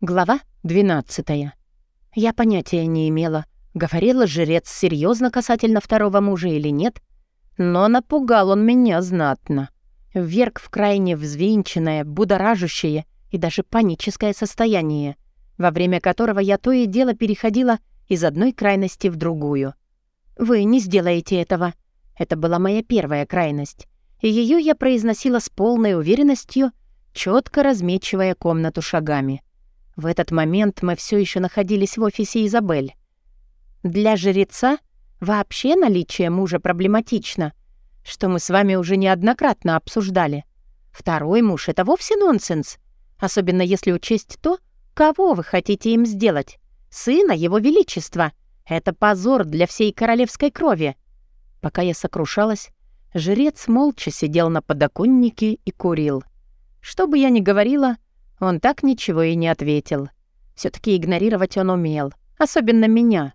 Глава 12. Я понятия не имела, говорила жрец серьезно касательно второго мужа или нет, но напугал он меня знатно. Вверг в крайне взвинченное, будоражащее и даже паническое состояние, во время которого я то и дело переходила из одной крайности в другую. «Вы не сделаете этого». Это была моя первая крайность, и ее я произносила с полной уверенностью, четко размечивая комнату шагами. В этот момент мы все еще находились в офисе Изабель. Для жреца вообще наличие мужа проблематично, что мы с вами уже неоднократно обсуждали. Второй муж — это вовсе нонсенс, особенно если учесть то, кого вы хотите им сделать. Сына Его Величества. Это позор для всей королевской крови. Пока я сокрушалась, жрец молча сидел на подоконнике и курил. Что бы я ни говорила — он так ничего и не ответил. все таки игнорировать он умел, особенно меня.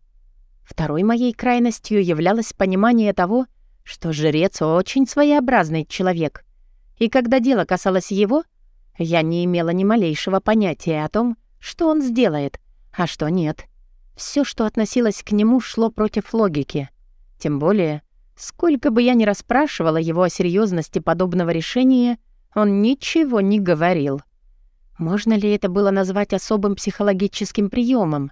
Второй моей крайностью являлось понимание того, что жрец очень своеобразный человек. И когда дело касалось его, я не имела ни малейшего понятия о том, что он сделает, а что нет. Все, что относилось к нему, шло против логики. Тем более, сколько бы я ни расспрашивала его о серьезности подобного решения, он ничего не говорил. Можно ли это было назвать особым психологическим приемом?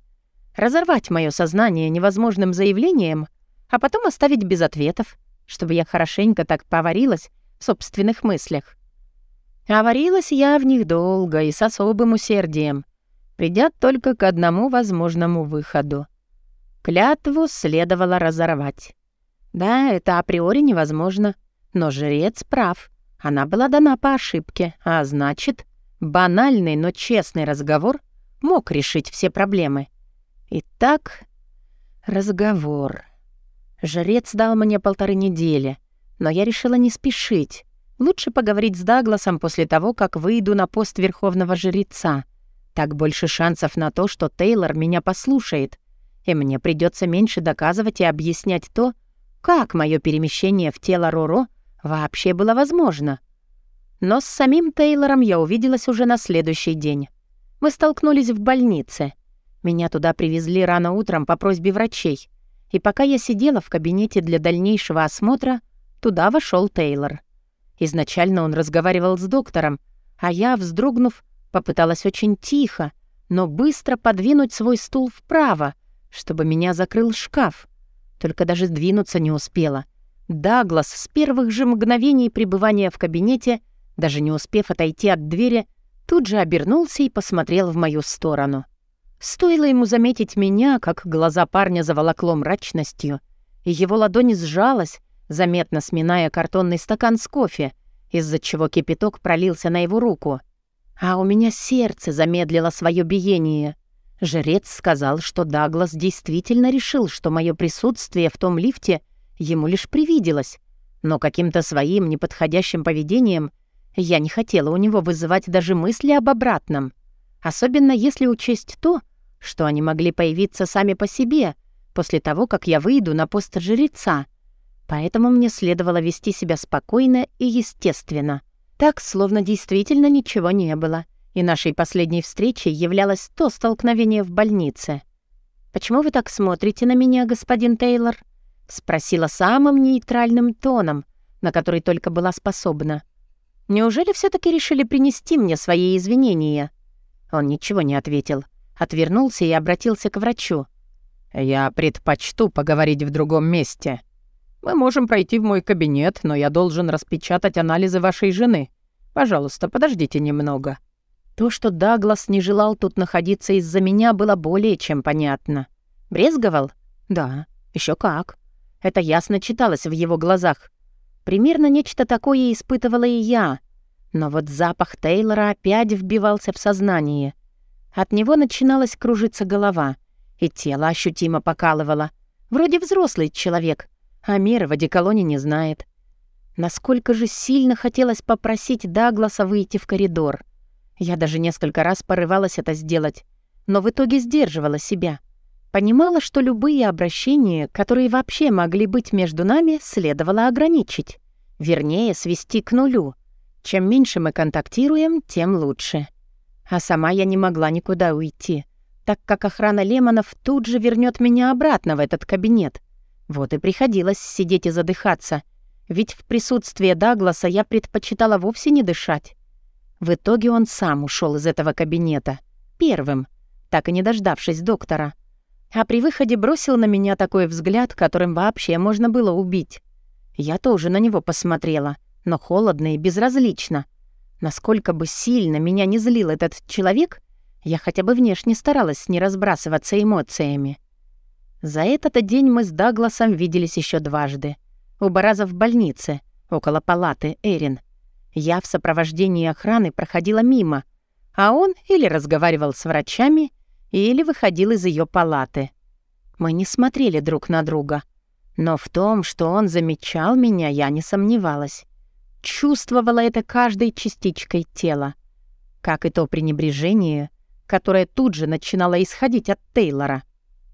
Разорвать мое сознание невозможным заявлением, а потом оставить без ответов, чтобы я хорошенько так поварилась в собственных мыслях. А варилась я в них долго и с особым усердием, придя только к одному возможному выходу. Клятву следовало разорвать. Да, это априори невозможно, но жрец прав. Она была дана по ошибке, а значит, Банальный, но честный разговор мог решить все проблемы. Итак, разговор. Жрец дал мне полторы недели, но я решила не спешить. Лучше поговорить с Дагласом после того, как выйду на пост верховного жреца. Так больше шансов на то, что Тейлор меня послушает, и мне придется меньше доказывать и объяснять то, как мое перемещение в тело Роро вообще было возможно. Но с самим Тейлором я увиделась уже на следующий день. Мы столкнулись в больнице. Меня туда привезли рано утром по просьбе врачей. И пока я сидела в кабинете для дальнейшего осмотра, туда вошел Тейлор. Изначально он разговаривал с доктором, а я, вздрогнув, попыталась очень тихо, но быстро подвинуть свой стул вправо, чтобы меня закрыл шкаф. Только даже сдвинуться не успела. Даглас с первых же мгновений пребывания в кабинете даже не успев отойти от двери, тут же обернулся и посмотрел в мою сторону. Стоило ему заметить меня, как глаза парня заволокло мрачностью, и его ладонь сжалась, заметно сминая картонный стакан с кофе, из-за чего кипяток пролился на его руку. А у меня сердце замедлило свое биение. Жрец сказал, что Даглас действительно решил, что мое присутствие в том лифте ему лишь привиделось, но каким-то своим неподходящим поведением я не хотела у него вызывать даже мысли об обратном. Особенно если учесть то, что они могли появиться сами по себе после того, как я выйду на пост жреца. Поэтому мне следовало вести себя спокойно и естественно. Так, словно действительно ничего не было. И нашей последней встречей являлось то столкновение в больнице. «Почему вы так смотрите на меня, господин Тейлор?» — спросила самым нейтральным тоном, на который только была способна. Неужели все таки решили принести мне свои извинения?» Он ничего не ответил. Отвернулся и обратился к врачу. «Я предпочту поговорить в другом месте. Мы можем пройти в мой кабинет, но я должен распечатать анализы вашей жены. Пожалуйста, подождите немного». То, что Даглас не желал тут находиться из-за меня, было более чем понятно. Брезговал? Да, еще как. Это ясно читалось в его глазах. Примерно нечто такое испытывала и я. Но вот запах Тейлора опять вбивался в сознание. От него начиналась кружиться голова, и тело ощутимо покалывало. Вроде взрослый человек, а меры в одеколоне не знает. Насколько же сильно хотелось попросить Дагласа выйти в коридор. Я даже несколько раз порывалась это сделать, но в итоге сдерживала себя. Понимала, что любые обращения, которые вообще могли быть между нами, следовало ограничить. Вернее, свести к нулю. Чем меньше мы контактируем, тем лучше. А сама я не могла никуда уйти, так как охрана Лемонов тут же вернет меня обратно в этот кабинет. Вот и приходилось сидеть и задыхаться, ведь в присутствии Дагласа я предпочитала вовсе не дышать. В итоге он сам ушел из этого кабинета. Первым, так и не дождавшись доктора. А при выходе бросил на меня такой взгляд, которым вообще можно было убить. Я тоже на него посмотрела, но холодно и безразлично. Насколько бы сильно меня не злил этот человек, я хотя бы внешне старалась не разбрасываться эмоциями. За этот день мы с Дагласом виделись еще дважды. Оба раза в больнице, около палаты Эрин. Я в сопровождении охраны проходила мимо, а он или разговаривал с врачами, или выходил из ее палаты. Мы не смотрели друг на друга. Но в том, что он замечал меня, я не сомневалась. Чувствовала это каждой частичкой тела. Как и то пренебрежение, которое тут же начинало исходить от Тейлора.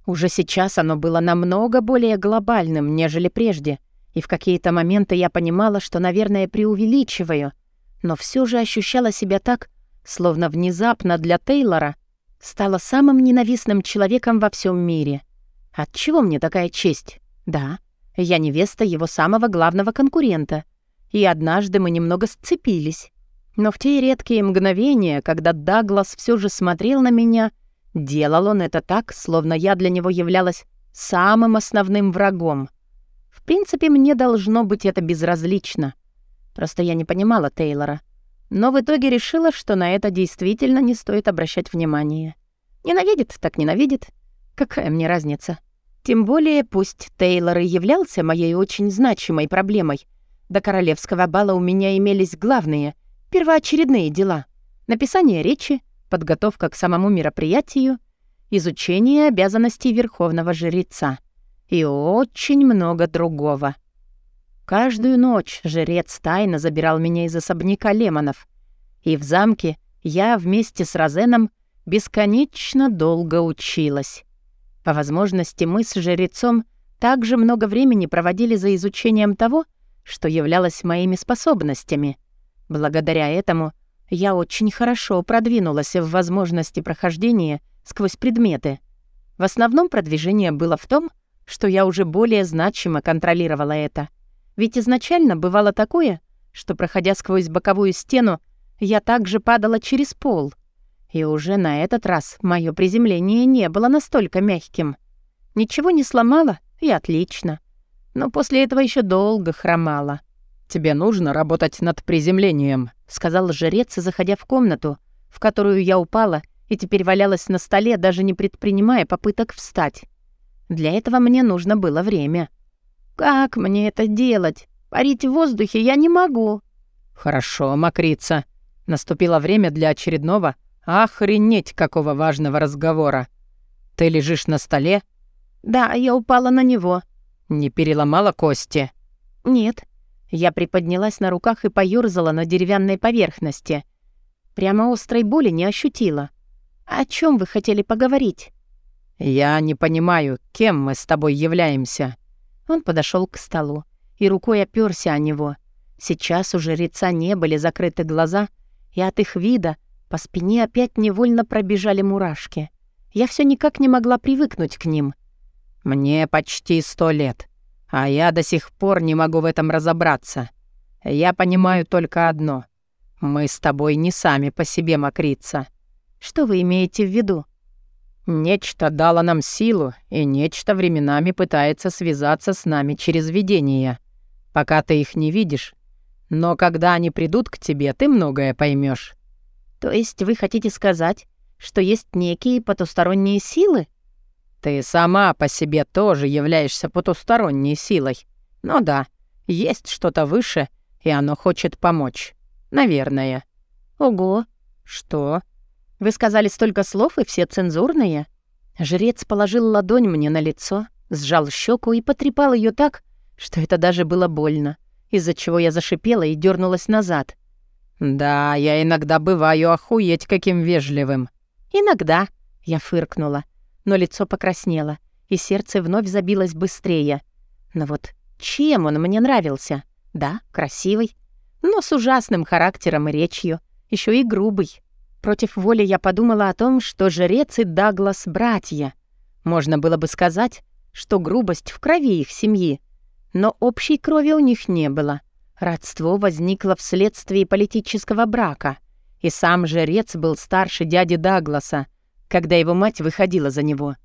Уже сейчас оно было намного более глобальным, нежели прежде, и в какие-то моменты я понимала, что, наверное, преувеличиваю, но все же ощущала себя так, словно внезапно для Тейлора стала самым ненавистным человеком во всем мире. Отчего мне такая честь? Да, я невеста его самого главного конкурента. И однажды мы немного сцепились. Но в те редкие мгновения, когда Даглас все же смотрел на меня, делал он это так, словно я для него являлась самым основным врагом. В принципе, мне должно быть это безразлично. Просто я не понимала Тейлора. Но в итоге решила, что на это действительно не стоит обращать внимание. Ненавидит, так ненавидит. Какая мне разница? Тем более, пусть Тейлор и являлся моей очень значимой проблемой, до королевского бала у меня имелись главные, первоочередные дела. Написание речи, подготовка к самому мероприятию, изучение обязанностей верховного жреца и очень много другого. Каждую ночь жрец тайно забирал меня из особняка Лемонов, и в замке я вместе с Розеном бесконечно долго училась. По возможности мы с жрецом также много времени проводили за изучением того, что являлось моими способностями. Благодаря этому я очень хорошо продвинулась в возможности прохождения сквозь предметы. В основном продвижение было в том, что я уже более значимо контролировала это. Ведь изначально бывало такое, что, проходя сквозь боковую стену, я также падала через пол — и уже на этот раз мое приземление не было настолько мягким. Ничего не сломало, и отлично. Но после этого еще долго хромало. «Тебе нужно работать над приземлением», — сказал жрец, заходя в комнату, в которую я упала и теперь валялась на столе, даже не предпринимая попыток встать. Для этого мне нужно было время. «Как мне это делать? Парить в воздухе я не могу». «Хорошо, мокрица. Наступило время для очередного «Охренеть, какого важного разговора! Ты лежишь на столе?» «Да, я упала на него». «Не переломала кости?» «Нет». Я приподнялась на руках и поёрзала на деревянной поверхности. Прямо острой боли не ощутила. «О чем вы хотели поговорить?» «Я не понимаю, кем мы с тобой являемся?» Он подошел к столу и рукой оперся о него. Сейчас у жреца не были закрыты глаза, и от их вида по спине опять невольно пробежали мурашки. Я все никак не могла привыкнуть к ним. «Мне почти сто лет, а я до сих пор не могу в этом разобраться. Я понимаю только одно. Мы с тобой не сами по себе мокрица». «Что вы имеете в виду?» «Нечто дало нам силу, и нечто временами пытается связаться с нами через видение. Пока ты их не видишь, но когда они придут к тебе, ты многое поймешь. То есть вы хотите сказать, что есть некие потусторонние силы? Ты сама по себе тоже являешься потусторонней силой. Ну да, есть что-то выше, и оно хочет помочь. Наверное. Ого. Что? Вы сказали столько слов, и все цензурные? Жрец положил ладонь мне на лицо, сжал щеку и потрепал ее так, что это даже было больно, из-за чего я зашипела и дернулась назад. «Да, я иногда бываю охуеть каким вежливым». «Иногда», — я фыркнула, но лицо покраснело, и сердце вновь забилось быстрее. Но вот чем он мне нравился? Да, красивый, но с ужасным характером и речью, еще и грубый. Против воли я подумала о том, что жрец и Даглас — братья. Можно было бы сказать, что грубость в крови их семьи. Но общей крови у них не было. Родство возникло вследствие политического брака. И сам жрец был старше дяди Дагласа, когда его мать выходила за него.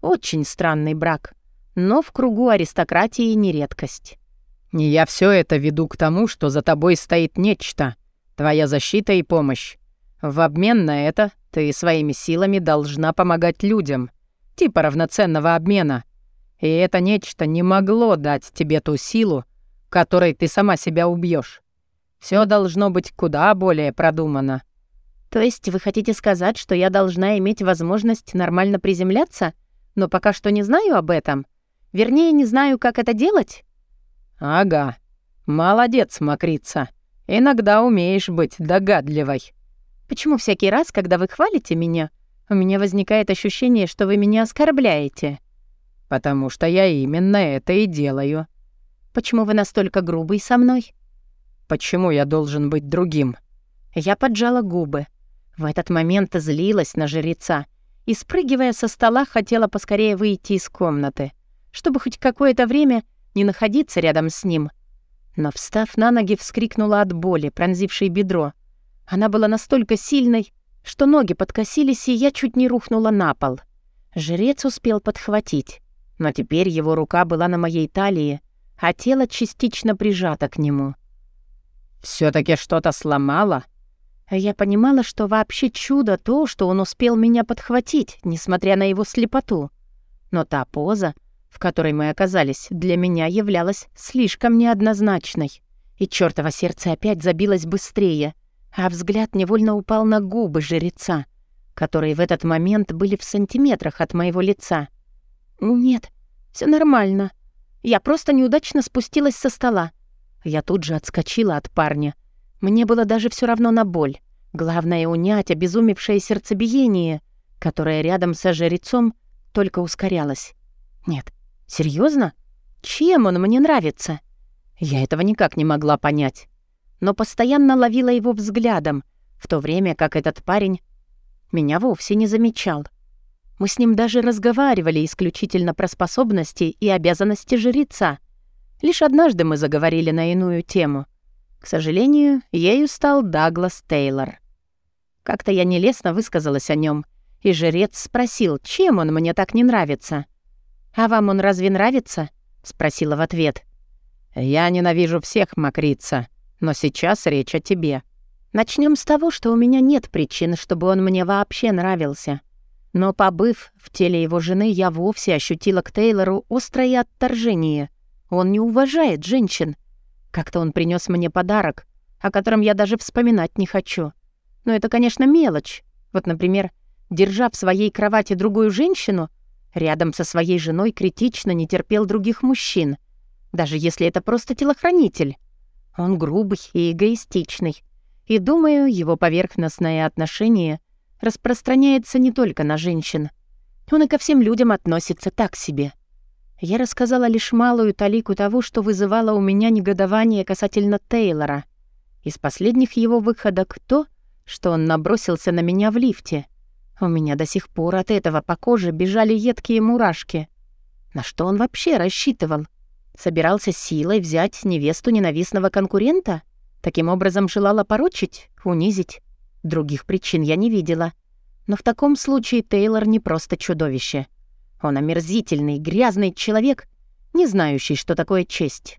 Очень странный брак. Но в кругу аристократии не редкость. «Не я все это веду к тому, что за тобой стоит нечто. Твоя защита и помощь. В обмен на это ты своими силами должна помогать людям. Типа равноценного обмена. И это нечто не могло дать тебе ту силу, которой ты сама себя убьешь. Все должно быть куда более продумано. То есть вы хотите сказать, что я должна иметь возможность нормально приземляться, но пока что не знаю об этом? Вернее, не знаю, как это делать? Ага. Молодец, Макрица. Иногда умеешь быть догадливой. Почему всякий раз, когда вы хвалите меня, у меня возникает ощущение, что вы меня оскорбляете? Потому что я именно это и делаю. Почему вы настолько грубый со мной? Почему я должен быть другим? Я поджала губы. В этот момент злилась на жреца и, спрыгивая со стола, хотела поскорее выйти из комнаты, чтобы хоть какое-то время не находиться рядом с ним. Но, встав на ноги, вскрикнула от боли, пронзившей бедро. Она была настолько сильной, что ноги подкосились, и я чуть не рухнула на пол. Жрец успел подхватить, но теперь его рука была на моей талии, а тело частично прижато к нему. все таки что-то сломало?» Я понимала, что вообще чудо то, что он успел меня подхватить, несмотря на его слепоту. Но та поза, в которой мы оказались, для меня являлась слишком неоднозначной. И чёртово сердце опять забилось быстрее, а взгляд невольно упал на губы жреца, которые в этот момент были в сантиметрах от моего лица. «Нет, все нормально», я просто неудачно спустилась со стола. Я тут же отскочила от парня. Мне было даже все равно на боль. Главное — унять обезумевшее сердцебиение, которое рядом со жрецом только ускорялось. Нет, серьезно? Чем он мне нравится? Я этого никак не могла понять. Но постоянно ловила его взглядом, в то время как этот парень меня вовсе не замечал. Мы с ним даже разговаривали исключительно про способности и обязанности жреца. Лишь однажды мы заговорили на иную тему. К сожалению, ею стал Даглас Тейлор. Как-то я нелестно высказалась о нем, и жрец спросил, чем он мне так не нравится. «А вам он разве нравится?» — спросила в ответ. «Я ненавижу всех, Макрица, но сейчас речь о тебе». Начнем с того, что у меня нет причин, чтобы он мне вообще нравился. Но побыв в теле его жены, я вовсе ощутила к Тейлору острое отторжение. Он не уважает женщин. Как-то он принес мне подарок, о котором я даже вспоминать не хочу. Но это, конечно, мелочь. Вот, например, держа в своей кровати другую женщину, рядом со своей женой критично не терпел других мужчин, даже если это просто телохранитель. Он грубый и эгоистичный. И, думаю, его поверхностное отношение — распространяется не только на женщин. Он и ко всем людям относится так себе. Я рассказала лишь малую талику того, что вызывало у меня негодование касательно Тейлора. Из последних его выходок то, что он набросился на меня в лифте. У меня до сих пор от этого по коже бежали едкие мурашки. На что он вообще рассчитывал? Собирался силой взять невесту ненавистного конкурента? Таким образом желал опорочить, унизить? Других причин я не видела. Но в таком случае Тейлор не просто чудовище. Он омерзительный, грязный человек, не знающий, что такое честь.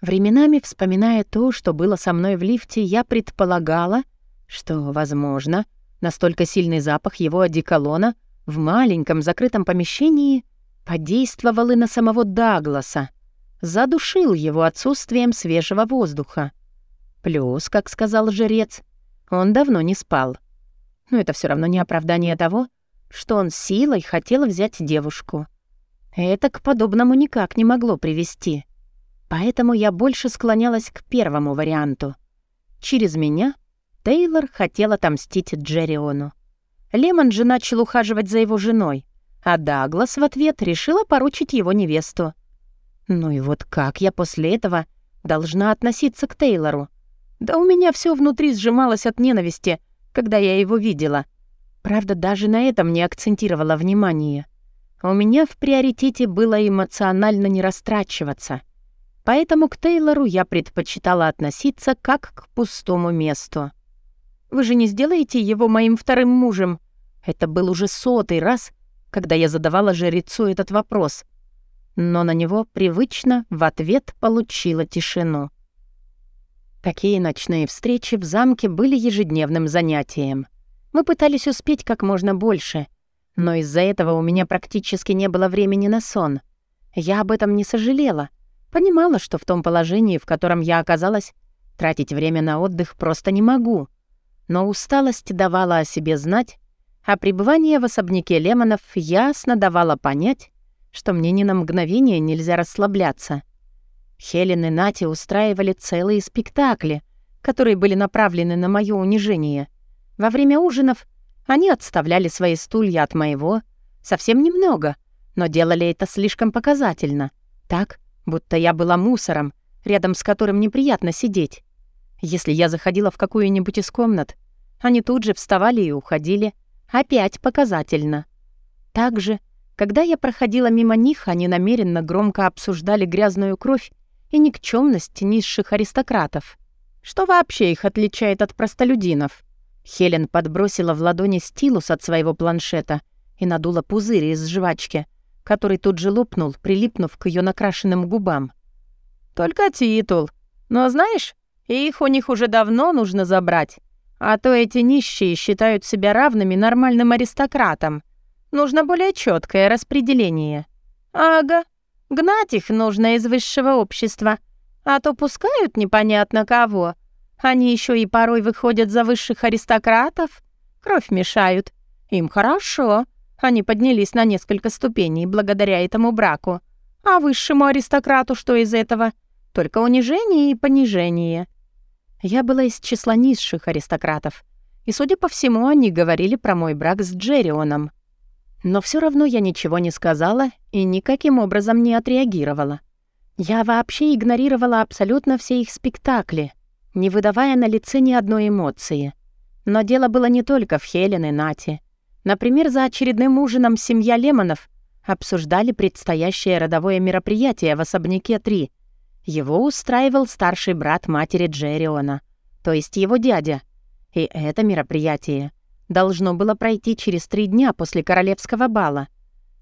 Временами, вспоминая то, что было со мной в лифте, я предполагала, что, возможно, настолько сильный запах его одеколона в маленьком закрытом помещении подействовал и на самого Дагласа, задушил его отсутствием свежего воздуха. Плюс, как сказал жрец, он давно не спал. Но это все равно не оправдание того, что он силой хотел взять девушку. Это к подобному никак не могло привести. Поэтому я больше склонялась к первому варианту. Через меня Тейлор хотел отомстить Джерриону. Лемон же начал ухаживать за его женой, а Даглас в ответ решила поручить его невесту. Ну и вот как я после этого должна относиться к Тейлору? Да у меня все внутри сжималось от ненависти, когда я его видела. Правда, даже на этом не акцентировала внимание. У меня в приоритете было эмоционально не растрачиваться. Поэтому к Тейлору я предпочитала относиться как к пустому месту. «Вы же не сделаете его моим вторым мужем?» Это был уже сотый раз, когда я задавала жрецу этот вопрос. Но на него привычно в ответ получила тишину. Такие ночные встречи в замке были ежедневным занятием. Мы пытались успеть как можно больше, но из-за этого у меня практически не было времени на сон. Я об этом не сожалела. Понимала, что в том положении, в котором я оказалась, тратить время на отдых просто не могу. Но усталость давала о себе знать, а пребывание в особняке Лемонов ясно давало понять, что мне ни на мгновение нельзя расслабляться. Хелен и Нати устраивали целые спектакли, которые были направлены на мое унижение. Во время ужинов они отставляли свои стулья от моего, совсем немного, но делали это слишком показательно, так, будто я была мусором, рядом с которым неприятно сидеть. Если я заходила в какую-нибудь из комнат, они тут же вставали и уходили, опять показательно. Также, когда я проходила мимо них, они намеренно громко обсуждали грязную кровь и никчемность низших аристократов. Что вообще их отличает от простолюдинов? Хелен подбросила в ладони стилус от своего планшета и надула пузырь из жвачки, который тут же лопнул, прилипнув к ее накрашенным губам. «Только титул. Но знаешь, их у них уже давно нужно забрать. А то эти нищие считают себя равными нормальным аристократам. Нужно более четкое распределение». «Ага», Гнать их нужно из высшего общества, а то пускают непонятно кого. Они еще и порой выходят за высших аристократов, кровь мешают. Им хорошо, они поднялись на несколько ступеней благодаря этому браку. А высшему аристократу что из этого? Только унижение и понижение. Я была из числа низших аристократов, и, судя по всему, они говорили про мой брак с Джеррионом. Но все равно я ничего не сказала и никаким образом не отреагировала. Я вообще игнорировала абсолютно все их спектакли, не выдавая на лице ни одной эмоции. Но дело было не только в Хелен и Нате. Например, за очередным ужином семья Лемонов обсуждали предстоящее родовое мероприятие в особняке 3. Его устраивал старший брат матери Джерриона, то есть его дядя. И это мероприятие — должно было пройти через три дня после королевского бала.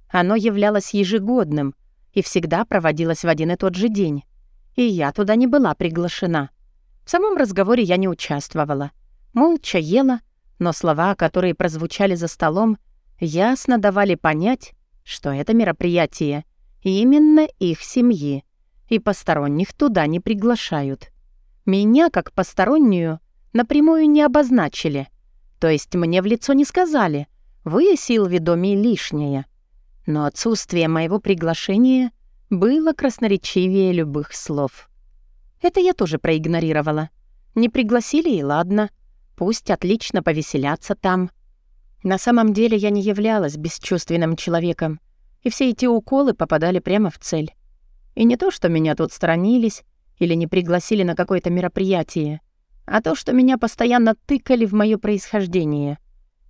Оно являлось ежегодным и всегда проводилось в один и тот же день. И я туда не была приглашена. В самом разговоре я не участвовала. Молча ела, но слова, которые прозвучали за столом, ясно давали понять, что это мероприятие именно их семьи, и посторонних туда не приглашают. Меня, как постороннюю, напрямую не обозначили — то есть мне в лицо не сказали. Вы, Силвидоми, лишнее. Но отсутствие моего приглашения было красноречивее любых слов. Это я тоже проигнорировала. Не пригласили и ладно. Пусть отлично повеселятся там. На самом деле я не являлась бесчувственным человеком, и все эти уколы попадали прямо в цель. И не то, что меня тут сторонились или не пригласили на какое-то мероприятие а то, что меня постоянно тыкали в моё происхождение.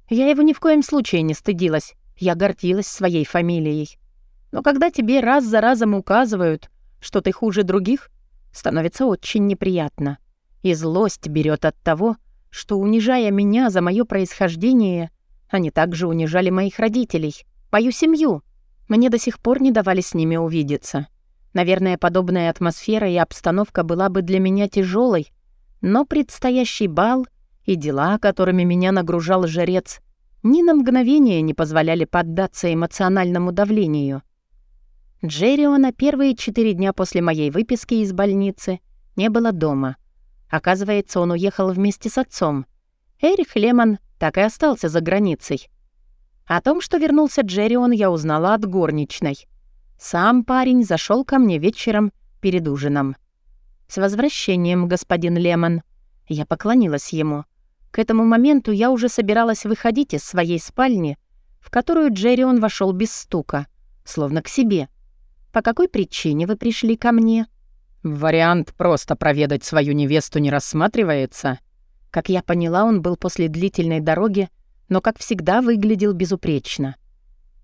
Я его ни в коем случае не стыдилась, я гордилась своей фамилией. Но когда тебе раз за разом указывают, что ты хуже других, становится очень неприятно. И злость берет от того, что, унижая меня за моё происхождение, они также унижали моих родителей, мою семью. Мне до сих пор не давали с ними увидеться. Наверное, подобная атмосфера и обстановка была бы для меня тяжелой, но предстоящий бал и дела, которыми меня нагружал жрец, ни на мгновение не позволяли поддаться эмоциональному давлению. Джерриона первые четыре дня после моей выписки из больницы не было дома. Оказывается, он уехал вместе с отцом. Эрих Лемон так и остался за границей. О том, что вернулся Джеррион, я узнала от горничной. Сам парень зашел ко мне вечером перед ужином. «С возвращением, господин Лемон». Я поклонилась ему. К этому моменту я уже собиралась выходить из своей спальни, в которую Джеррион вошел без стука, словно к себе. «По какой причине вы пришли ко мне?» «Вариант просто проведать свою невесту не рассматривается?» Как я поняла, он был после длительной дороги, но, как всегда, выглядел безупречно.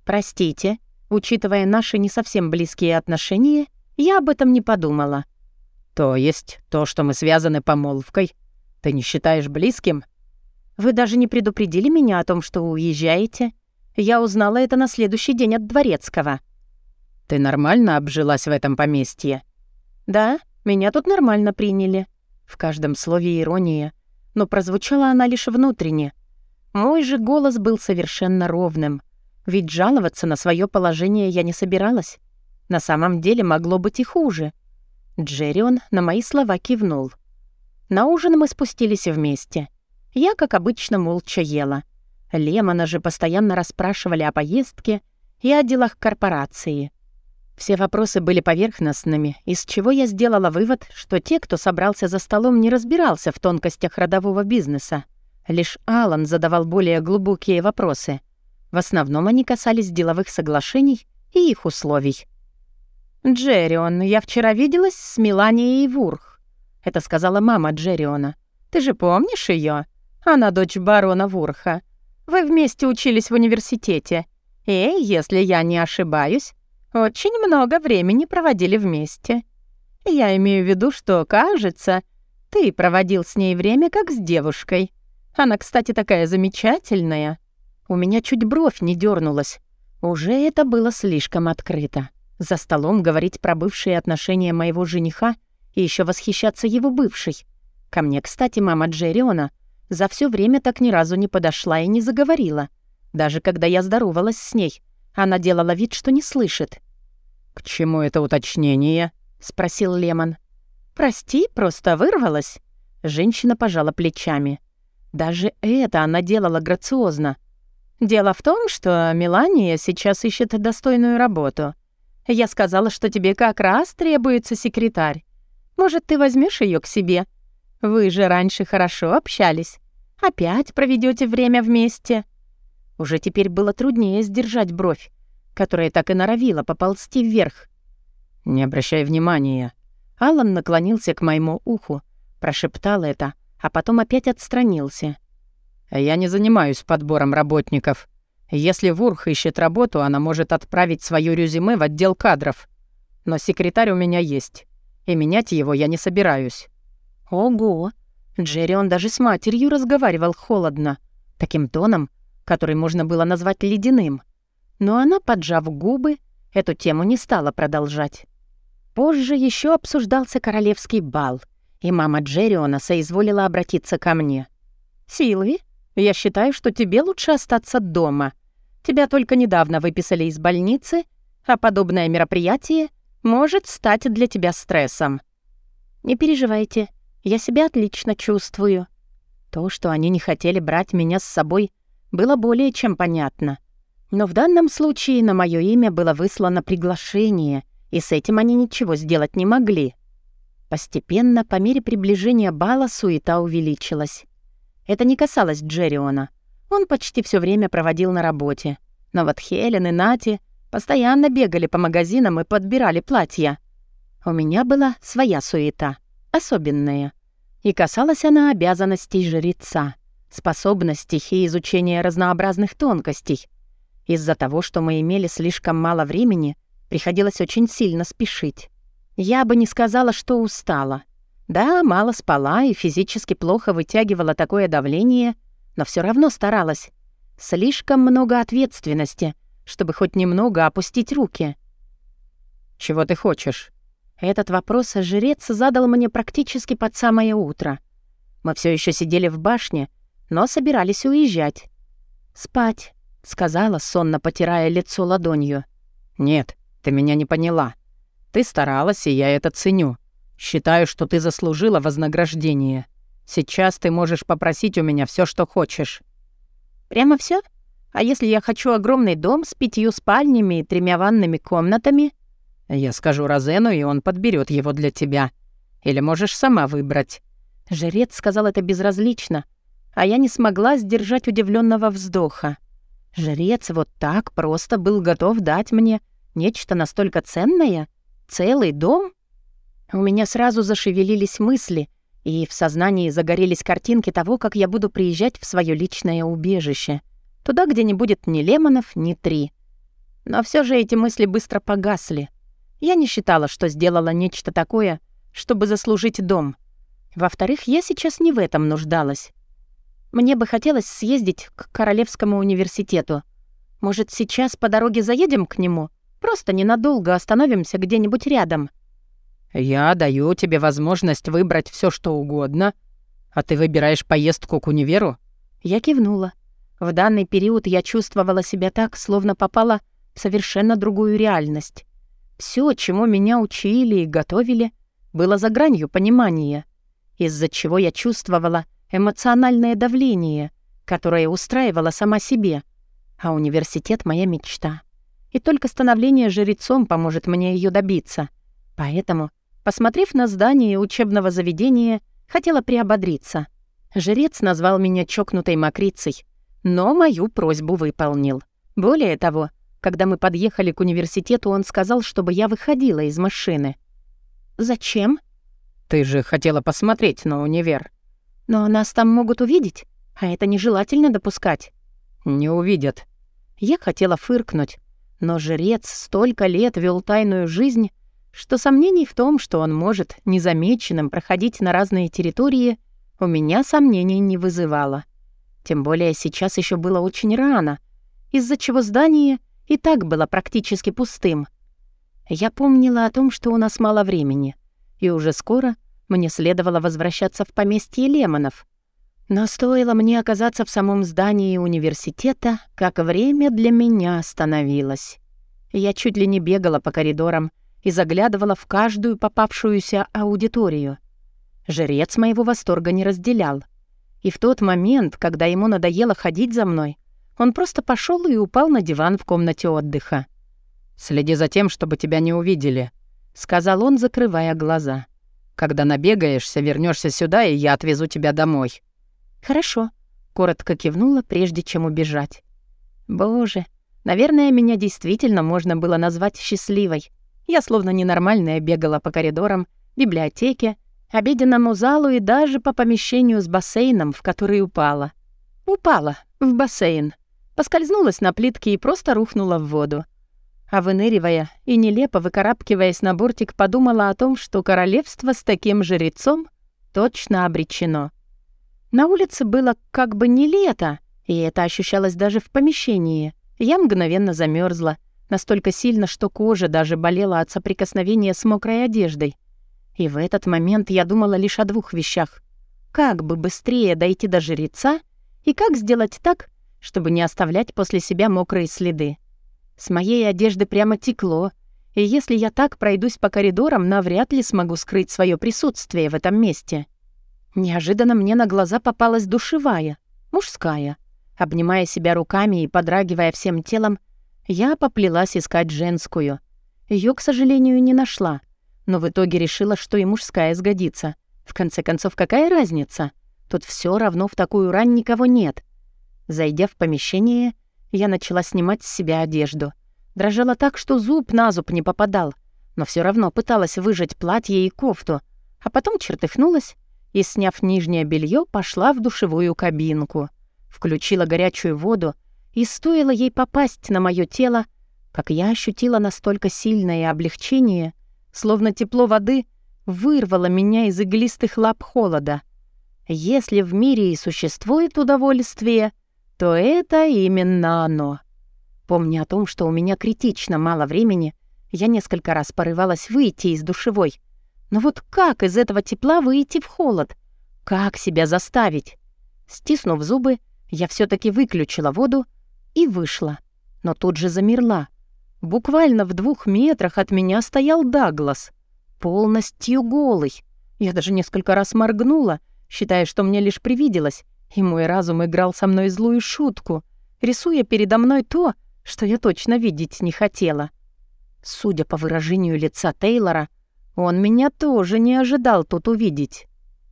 «Простите, учитывая наши не совсем близкие отношения, я об этом не подумала». «То есть то, что мы связаны помолвкой, ты не считаешь близким?» «Вы даже не предупредили меня о том, что уезжаете. Я узнала это на следующий день от Дворецкого». «Ты нормально обжилась в этом поместье?» «Да, меня тут нормально приняли». В каждом слове ирония, но прозвучала она лишь внутренне. Мой же голос был совершенно ровным, ведь жаловаться на свое положение я не собиралась. На самом деле могло быть и хуже. Джеррион на мои слова кивнул. На ужин мы спустились вместе. Я, как обычно, молча ела. Лемона же постоянно расспрашивали о поездке и о делах корпорации. Все вопросы были поверхностными, из чего я сделала вывод, что те, кто собрался за столом, не разбирался в тонкостях родового бизнеса. Лишь Алан задавал более глубокие вопросы. В основном они касались деловых соглашений и их условий. «Джеррион, я вчера виделась с Меланией Вурх», — это сказала мама Джерриона. «Ты же помнишь ее? Она дочь барона Вурха. Вы вместе учились в университете. И, если я не ошибаюсь, очень много времени проводили вместе. Я имею в виду, что, кажется, ты проводил с ней время как с девушкой. Она, кстати, такая замечательная. У меня чуть бровь не дернулась. Уже это было слишком открыто. За столом говорить про бывшие отношения моего жениха и еще восхищаться его бывшей. Ко мне, кстати, мама Джерриона за все время так ни разу не подошла и не заговорила. Даже когда я здоровалась с ней, она делала вид, что не слышит. «К чему это уточнение?» — спросил Лемон. «Прости, просто вырвалась». Женщина пожала плечами. Даже это она делала грациозно. «Дело в том, что Мелания сейчас ищет достойную работу. Я сказала, что тебе как раз требуется секретарь. Может, ты возьмешь ее к себе? Вы же раньше хорошо общались. Опять проведете время вместе». Уже теперь было труднее сдержать бровь которая так и норовила поползти вверх. «Не обращай внимания». Алан наклонился к моему уху, прошептал это, а потом опять отстранился. «Я не занимаюсь подбором работников. Если Вурх ищет работу, она может отправить свое резюме в отдел кадров. Но секретарь у меня есть, и менять его я не собираюсь». «Ого!» Джерри он даже с матерью разговаривал холодно, таким тоном, который можно было назвать ледяным. Но она, поджав губы, эту тему не стала продолжать. Позже еще обсуждался королевский бал, и мама Джерриона соизволила обратиться ко мне. «Силви, я считаю, что тебе лучше остаться дома. Тебя только недавно выписали из больницы, а подобное мероприятие может стать для тебя стрессом. Не переживайте, я себя отлично чувствую. То, что они не хотели брать меня с собой, было более чем понятно. Но в данном случае на мое имя было выслано приглашение, и с этим они ничего сделать не могли. Постепенно, по мере приближения бала, суета увеличилась. Это не касалось Джерриона. Он почти все время проводил на работе. Но вот Хелен и Нати постоянно бегали по магазинам и подбирали платья. У меня была своя суета, особенная. И касалась она обязанностей жреца, способностей и изучения разнообразных тонкостей, из-за того, что мы имели слишком мало времени, приходилось очень сильно спешить. Я бы не сказала, что устала. Да, мало спала и физически плохо вытягивала такое давление, но все равно старалась. Слишком много ответственности, чтобы хоть немного опустить руки. «Чего ты хочешь?» Этот вопрос жрец задал мне практически под самое утро. Мы все еще сидели в башне, но собирались уезжать. «Спать», сказала, сонно потирая лицо ладонью. «Нет, ты меня не поняла. Ты старалась, и я это ценю. Считаю, что ты заслужила вознаграждение. Сейчас ты можешь попросить у меня все, что хочешь». «Прямо все? А если я хочу огромный дом с пятью спальнями и тремя ванными комнатами?» «Я скажу Розену, и он подберет его для тебя. Или можешь сама выбрать». Жрец сказал это безразлично, а я не смогла сдержать удивленного вздоха. Жрец вот так просто был готов дать мне нечто настолько ценное? Целый дом? У меня сразу зашевелились мысли, И в сознании загорелись картинки того, как я буду приезжать в свое личное убежище. Туда, где не будет ни лемонов, ни три. Но все же эти мысли быстро погасли. Я не считала, что сделала нечто такое, чтобы заслужить дом. Во-вторых, я сейчас не в этом нуждалась. Мне бы хотелось съездить к Королевскому университету. Может, сейчас по дороге заедем к нему? Просто ненадолго остановимся где-нибудь рядом. Я даю тебе возможность выбрать все, что угодно, а ты выбираешь поездку к универу? Я кивнула. В данный период я чувствовала себя так, словно попала в совершенно другую реальность. Все, чему меня учили и готовили, было за гранью понимания, из-за чего я чувствовала эмоциональное давление, которое устраивала сама себе. А университет — моя мечта. И только становление жрецом поможет мне ее добиться. Поэтому, посмотрев на здание учебного заведения, хотела приободриться. Жрец назвал меня чокнутой мокрицей, но мою просьбу выполнил. Более того, когда мы подъехали к университету, он сказал, чтобы я выходила из машины. «Зачем?» «Ты же хотела посмотреть на универ». Но нас там могут увидеть, а это нежелательно допускать. Не увидят. Я хотела фыркнуть, но жрец столько лет вел тайную жизнь, что сомнений в том, что он может незамеченным проходить на разные территории, у меня сомнений не вызывало. Тем более сейчас еще было очень рано, из-за чего здание и так было практически пустым. Я помнила о том, что у нас мало времени, и уже скоро мне следовало возвращаться в поместье Лемонов. Но стоило мне оказаться в самом здании университета, как время для меня остановилось. Я чуть ли не бегала по коридорам и заглядывала в каждую попавшуюся аудиторию. Жрец моего восторга не разделял. И в тот момент, когда ему надоело ходить за мной, он просто пошел и упал на диван в комнате отдыха. «Следи за тем, чтобы тебя не увидели», — сказал он, закрывая глаза. Когда набегаешься, вернешься сюда, и я отвезу тебя домой». «Хорошо», — коротко кивнула, прежде чем убежать. «Боже, наверное, меня действительно можно было назвать счастливой. Я словно ненормальная бегала по коридорам, библиотеке, обеденному залу и даже по помещению с бассейном, в который упала. Упала в бассейн. Поскользнулась на плитке и просто рухнула в воду а выныривая и нелепо выкарабкиваясь на бортик, подумала о том, что королевство с таким жрецом точно обречено. На улице было как бы не лето, и это ощущалось даже в помещении. Я мгновенно замерзла, настолько сильно, что кожа даже болела от соприкосновения с мокрой одеждой. И в этот момент я думала лишь о двух вещах. Как бы быстрее дойти до жреца и как сделать так, чтобы не оставлять после себя мокрые следы. С моей одежды прямо текло, и если я так пройдусь по коридорам, навряд ли смогу скрыть свое присутствие в этом месте. Неожиданно мне на глаза попалась душевая, мужская. Обнимая себя руками и подрагивая всем телом, я поплелась искать женскую. Ее, к сожалению, не нашла, но в итоге решила, что и мужская сгодится. В конце концов, какая разница? Тут все равно в такую рань никого нет. Зайдя в помещение, я начала снимать с себя одежду. Дрожала так, что зуб на зуб не попадал, но все равно пыталась выжать платье и кофту, а потом чертыхнулась и, сняв нижнее белье, пошла в душевую кабинку. Включила горячую воду, и стоило ей попасть на мое тело, как я ощутила настолько сильное облегчение, словно тепло воды вырвало меня из иглистых лап холода. Если в мире и существует удовольствие — то это именно оно. Помня о том, что у меня критично мало времени, я несколько раз порывалась выйти из душевой. Но вот как из этого тепла выйти в холод? Как себя заставить? Стиснув зубы, я все таки выключила воду и вышла. Но тут же замерла. Буквально в двух метрах от меня стоял Даглас. Полностью голый. Я даже несколько раз моргнула, считая, что мне лишь привиделось, и мой разум играл со мной злую шутку, рисуя передо мной то, что я точно видеть не хотела. Судя по выражению лица Тейлора, он меня тоже не ожидал тут увидеть.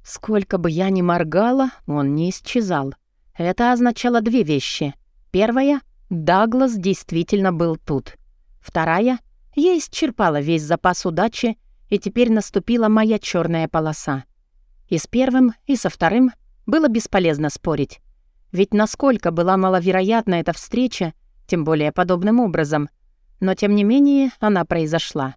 Сколько бы я ни моргала, он не исчезал. Это означало две вещи. Первая — Даглас действительно был тут. Вторая — я исчерпала весь запас удачи, и теперь наступила моя черная полоса. И с первым, и со вторым было бесполезно спорить. Ведь насколько была маловероятна эта встреча, тем более подобным образом. Но тем не менее она произошла.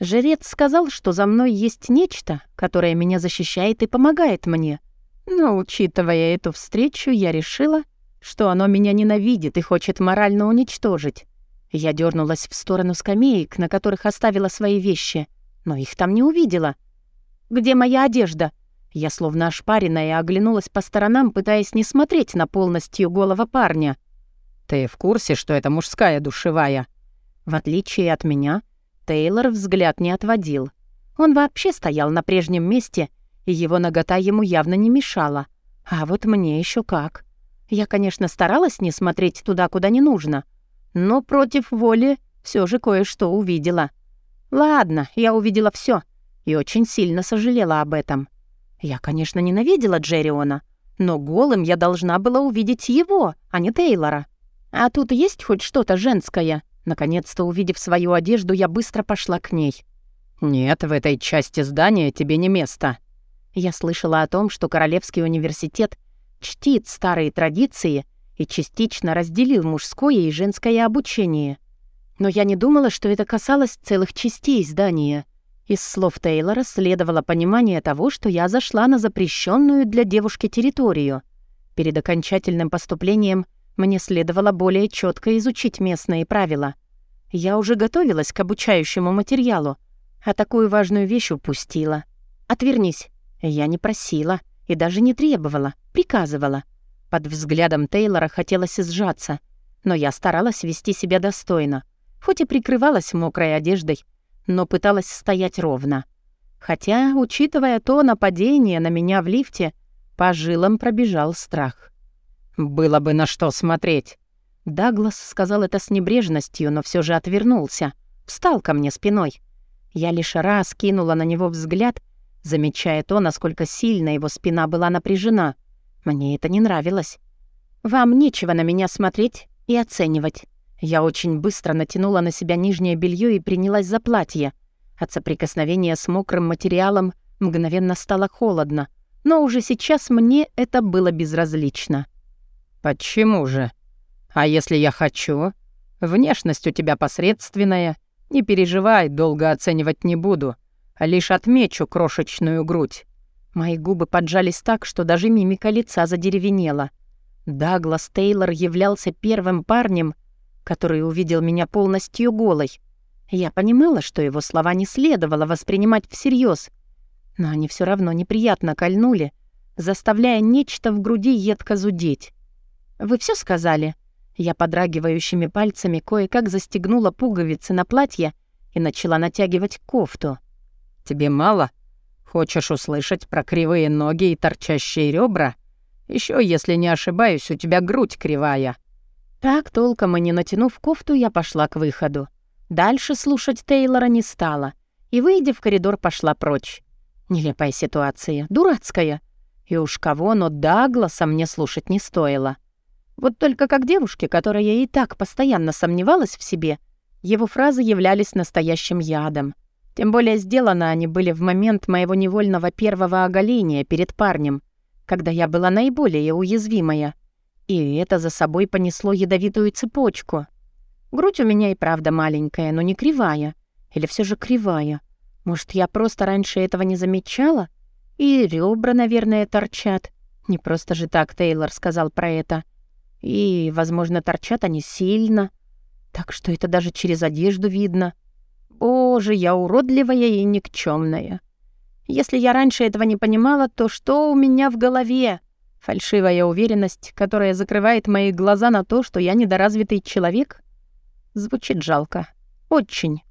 Жрец сказал, что за мной есть нечто, которое меня защищает и помогает мне. Но, учитывая эту встречу, я решила, что оно меня ненавидит и хочет морально уничтожить. Я дернулась в сторону скамеек, на которых оставила свои вещи, но их там не увидела. «Где моя одежда?» Я словно ошпаренная оглянулась по сторонам, пытаясь не смотреть на полностью голого парня. «Ты в курсе, что это мужская душевая?» В отличие от меня, Тейлор взгляд не отводил. Он вообще стоял на прежнем месте, и его нагота ему явно не мешала. А вот мне еще как. Я, конечно, старалась не смотреть туда, куда не нужно, но против воли все же кое-что увидела. Ладно, я увидела все и очень сильно сожалела об этом. Я, конечно, ненавидела Джерриона, но голым я должна была увидеть его, а не Тейлора. А тут есть хоть что-то женское? Наконец-то, увидев свою одежду, я быстро пошла к ней. «Нет, в этой части здания тебе не место». Я слышала о том, что Королевский университет чтит старые традиции и частично разделил мужское и женское обучение. Но я не думала, что это касалось целых частей здания. Из слов Тейлора следовало понимание того, что я зашла на запрещенную для девушки территорию. Перед окончательным поступлением мне следовало более четко изучить местные правила. Я уже готовилась к обучающему материалу, а такую важную вещь упустила. «Отвернись». Я не просила и даже не требовала, приказывала. Под взглядом Тейлора хотелось сжаться, но я старалась вести себя достойно, хоть и прикрывалась мокрой одеждой, но пыталась стоять ровно. Хотя, учитывая то нападение на меня в лифте, по жилам пробежал страх. «Было бы на что смотреть». Даглас сказал это с небрежностью, но все же отвернулся. Встал ко мне спиной. Я лишь раз кинула на него взгляд, замечая то, насколько сильно его спина была напряжена. Мне это не нравилось. «Вам нечего на меня смотреть и оценивать». Я очень быстро натянула на себя нижнее белье и принялась за платье. От соприкосновения с мокрым материалом мгновенно стало холодно, но уже сейчас мне это было безразлично. «Почему же? А если я хочу? Внешность у тебя посредственная. Не переживай, долго оценивать не буду. Лишь отмечу крошечную грудь. Мои губы поджались так, что даже мимика лица задеревенела. Даглас Тейлор являлся первым парнем, который увидел меня полностью голой. Я понимала, что его слова не следовало воспринимать всерьез, но они все равно неприятно кольнули, заставляя нечто в груди едко зудеть. «Вы все сказали?» Я подрагивающими пальцами кое-как застегнула пуговицы на платье и начала натягивать кофту. «Тебе мало?» Хочешь услышать про кривые ноги и торчащие ребра? Еще, если не ошибаюсь, у тебя грудь кривая». Так, толком и не натянув кофту, я пошла к выходу. Дальше слушать Тейлора не стала. И, выйдя в коридор, пошла прочь. Нелепая ситуация, дурацкая. И уж кого, но Дагласа мне слушать не стоило. Вот только как девушке, которая и так постоянно сомневалась в себе, его фразы являлись настоящим ядом. Тем более сделаны они были в момент моего невольного первого оголения перед парнем, когда я была наиболее уязвимая. И это за собой понесло ядовитую цепочку. Грудь у меня и правда маленькая, но не кривая. Или все же кривая. Может, я просто раньше этого не замечала? И ребра, наверное, торчат. Не просто же так Тейлор сказал про это. И, возможно, торчат они сильно. Так что это даже через одежду видно. Боже, я уродливая и никчемная. Если я раньше этого не понимала, то что у меня в голове? Фальшивая уверенность, которая закрывает мои глаза на то, что я недоразвитый человек? Звучит жалко. Очень.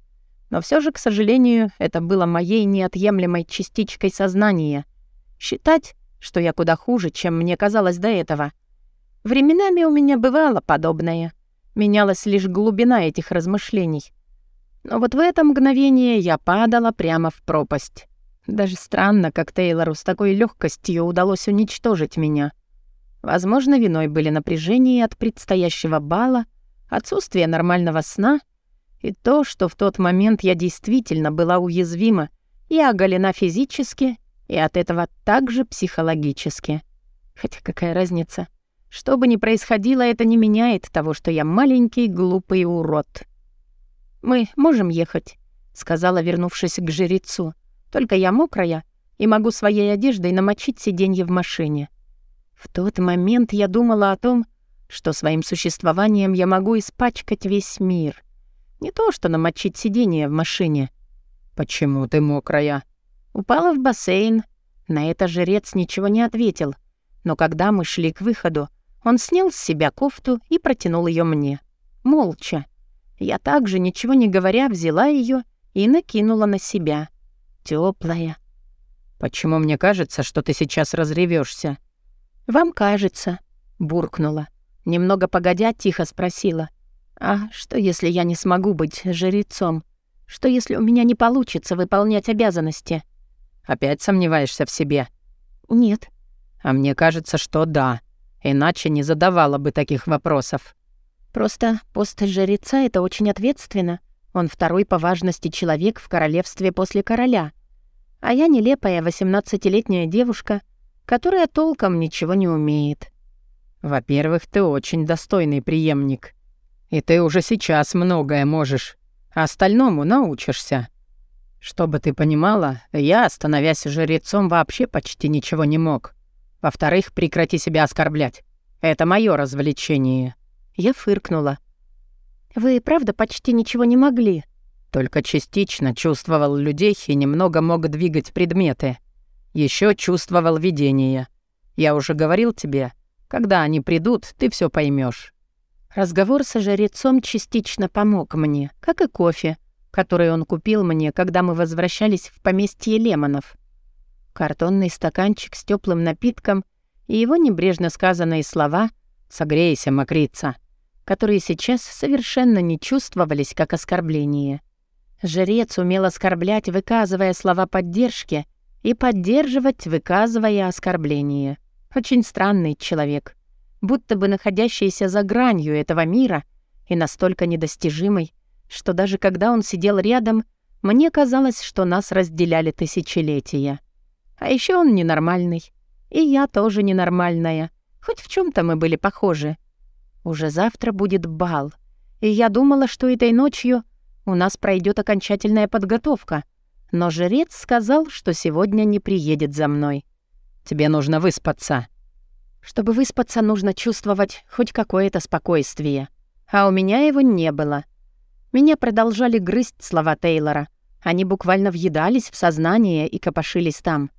Но все же, к сожалению, это было моей неотъемлемой частичкой сознания. Считать, что я куда хуже, чем мне казалось до этого. Временами у меня бывало подобное. Менялась лишь глубина этих размышлений. Но вот в это мгновение я падала прямо в пропасть. Даже странно, как Тейлору с такой легкостью удалось уничтожить меня. Возможно, виной были напряжение от предстоящего бала, отсутствие нормального сна и то, что в тот момент я действительно была уязвима и оголена физически, И от этого также психологически. Хотя какая разница? Что бы ни происходило, это не меняет того, что я маленький глупый урод. «Мы можем ехать», — сказала, вернувшись к жрецу. «Только я мокрая и могу своей одеждой намочить сиденье в машине». В тот момент я думала о том, что своим существованием я могу испачкать весь мир. Не то, что намочить сиденье в машине. «Почему ты мокрая?» Упала в бассейн. На это жрец ничего не ответил. Но когда мы шли к выходу, он снял с себя кофту и протянул ее мне. Молча. Я также, ничего не говоря, взяла ее и накинула на себя. Теплая. «Почему мне кажется, что ты сейчас разревешься? «Вам кажется», — буркнула. Немного погодя, тихо спросила. «А что, если я не смогу быть жрецом? Что, если у меня не получится выполнять обязанности?» «Опять сомневаешься в себе?» «Нет». «А мне кажется, что да. Иначе не задавала бы таких вопросов». «Просто пост жреца — это очень ответственно. Он второй по важности человек в королевстве после короля. А я нелепая восемнадцатилетняя девушка, которая толком ничего не умеет». Во-первых, ты очень достойный преемник. И ты уже сейчас многое можешь, а остальному научишься. Чтобы ты понимала, я, становясь жрецом, вообще почти ничего не мог. Во-вторых, прекрати себя оскорблять. Это мое развлечение». Я фыркнула. «Вы правда почти ничего не могли?» Только частично чувствовал людей и немного мог двигать предметы. Еще чувствовал видение. Я уже говорил тебе, когда они придут, ты все поймешь. Разговор с жрецом частично помог мне, как и кофе, который он купил мне, когда мы возвращались в поместье Лемонов. Картонный стаканчик с теплым напитком и его небрежно сказанные слова «согрейся, мокрица», которые сейчас совершенно не чувствовались как оскорбление. Жрец умел оскорблять, выказывая слова поддержки, и поддерживать, выказывая оскорбление. Очень странный человек, будто бы находящийся за гранью этого мира и настолько недостижимый, что даже когда он сидел рядом, мне казалось, что нас разделяли тысячелетия. А еще он ненормальный. И я тоже ненормальная. Хоть в чем то мы были похожи. Уже завтра будет бал. И я думала, что этой ночью у нас пройдет окончательная подготовка. Но жрец сказал, что сегодня не приедет за мной. Тебе нужно выспаться». Чтобы выспаться, нужно чувствовать хоть какое-то спокойствие. А у меня его не было. Меня продолжали грызть слова Тейлора. Они буквально въедались в сознание и копошились там.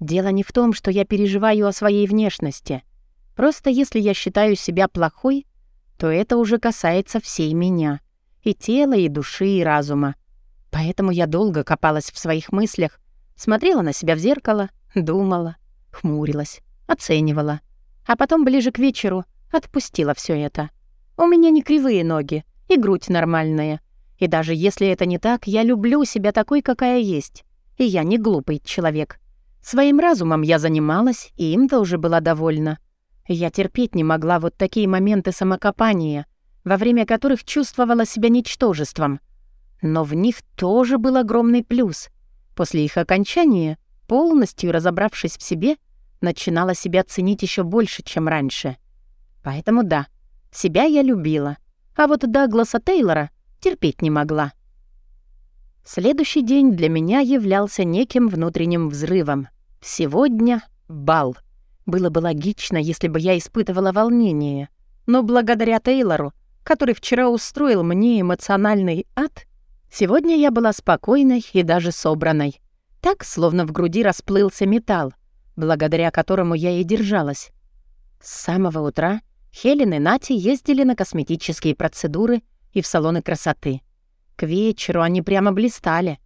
Дело не в том, что я переживаю о своей внешности. Просто если я считаю себя плохой, то это уже касается всей меня. И тела, и души, и разума. Поэтому я долго копалась в своих мыслях, смотрела на себя в зеркало, думала, хмурилась, оценивала. А потом ближе к вечеру отпустила все это. У меня не кривые ноги, и грудь нормальная. И даже если это не так, я люблю себя такой, какая есть. И я не глупый человек. Своим разумом я занималась, и им тоже была довольна. Я терпеть не могла вот такие моменты самокопания, во время которых чувствовала себя ничтожеством. Но в них тоже был огромный плюс. После их окончания, полностью разобравшись в себе, начинала себя ценить еще больше, чем раньше. Поэтому да, себя я любила, а вот Дагласа Тейлора терпеть не могла. Следующий день для меня являлся неким внутренним взрывом. Сегодня — бал. Было бы логично, если бы я испытывала волнение. Но благодаря Тейлору, который вчера устроил мне эмоциональный ад, сегодня я была спокойной и даже собранной. Так, словно в груди расплылся металл, благодаря которому я и держалась. С самого утра Хелен и Нати ездили на косметические процедуры и в салоны красоты. К вечеру они прямо блистали.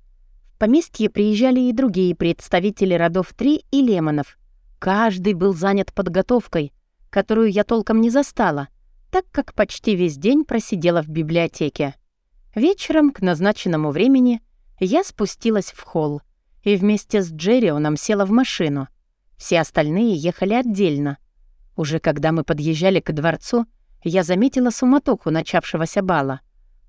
В поместье приезжали и другие представители родов Три и Лемонов. Каждый был занят подготовкой, которую я толком не застала, так как почти весь день просидела в библиотеке. Вечером, к назначенному времени, я спустилась в холл и вместе с Джеррионом села в машину — все остальные ехали отдельно. Уже когда мы подъезжали к дворцу, я заметила суматоху начавшегося бала.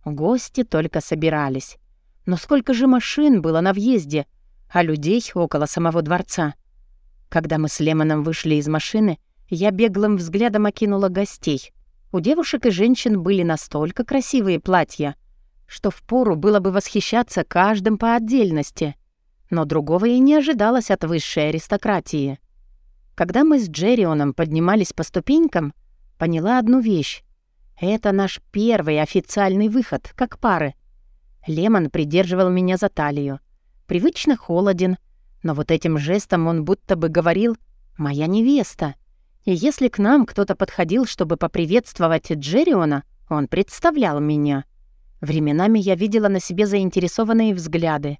Гости только собирались. Но сколько же машин было на въезде? а людей около самого дворца. Когда мы с Лемоном вышли из машины, я беглым взглядом окинула гостей. У девушек и женщин были настолько красивые платья, что впору было бы восхищаться каждым по отдельности. Но другого и не ожидалось от высшей аристократии. Когда мы с Джеррионом поднимались по ступенькам, поняла одну вещь. Это наш первый официальный выход, как пары. Лемон придерживал меня за талию. Привычно холоден, но вот этим жестом он будто бы говорил «моя невеста». И если к нам кто-то подходил, чтобы поприветствовать Джерриона, он представлял меня. Временами я видела на себе заинтересованные взгляды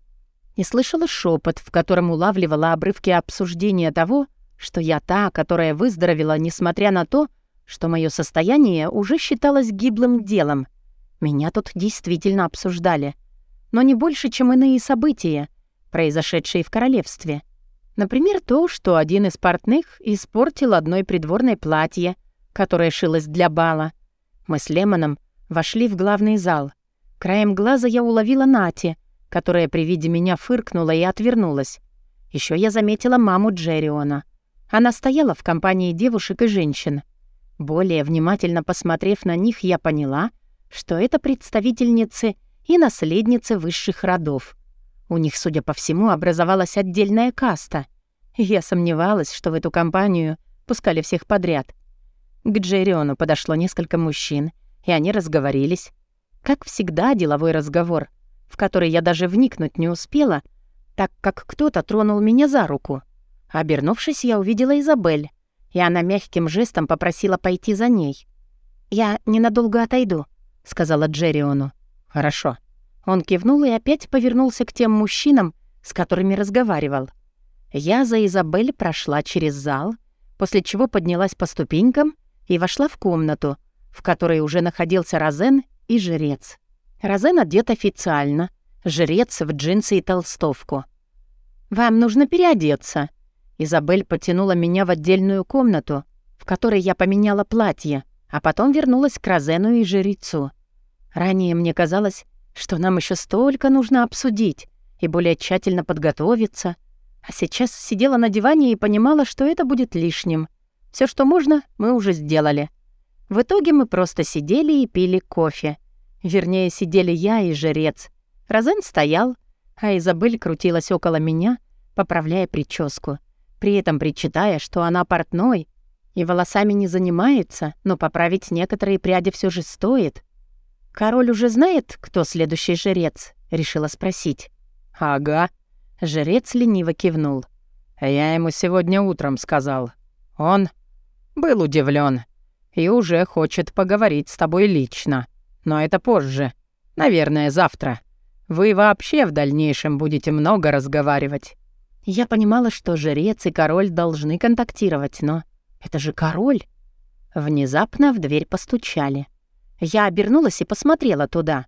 и слышала шепот, в котором улавливала обрывки обсуждения того, что я та, которая выздоровела, несмотря на то, что мое состояние уже считалось гиблым делом. Меня тут действительно обсуждали. Но не больше, чем иные события, произошедшие в королевстве. Например, то, что один из портных испортил одной придворной платье, которое шилось для бала. Мы с Лемоном вошли в главный зал. Краем глаза я уловила Нати, которая при виде меня фыркнула и отвернулась. Еще я заметила маму Джерриона. Она стояла в компании девушек и женщин. Более внимательно посмотрев на них, я поняла, что это представительницы и наследницы высших родов. У них, судя по всему, образовалась отдельная каста. Я сомневалась, что в эту компанию пускали всех подряд. К Джериону подошло несколько мужчин, и они разговорились. Как всегда, деловой разговор, в который я даже вникнуть не успела, так как кто-то тронул меня за руку. Обернувшись, я увидела Изабель, и она мягким жестом попросила пойти за ней. «Я ненадолго отойду», — сказала Джериону. «Хорошо». Он кивнул и опять повернулся к тем мужчинам, с которыми разговаривал. Я за Изабель прошла через зал, после чего поднялась по ступенькам и вошла в комнату, в которой уже находился Розен и жрец. Розен одет официально, жрец в джинсы и толстовку. «Вам нужно переодеться». Изабель потянула меня в отдельную комнату, в которой я поменяла платье, а потом вернулась к Розену и жрецу. Ранее мне казалось, что нам еще столько нужно обсудить и более тщательно подготовиться. А сейчас сидела на диване и понимала, что это будет лишним. Все, что можно, мы уже сделали. В итоге мы просто сидели и пили кофе. Вернее, сидели я и жрец. Розен стоял, а Изабель крутилась около меня, поправляя прическу, при этом причитая, что она портной и волосами не занимается, но поправить некоторые пряди все же стоит. «Король уже знает, кто следующий жрец?» — решила спросить. «Ага». Жрец лениво кивнул. «Я ему сегодня утром сказал. Он был удивлен и уже хочет поговорить с тобой лично. Но это позже. Наверное, завтра. Вы вообще в дальнейшем будете много разговаривать». Я понимала, что жрец и король должны контактировать, но это же король. Внезапно в дверь постучали. Я обернулась и посмотрела туда.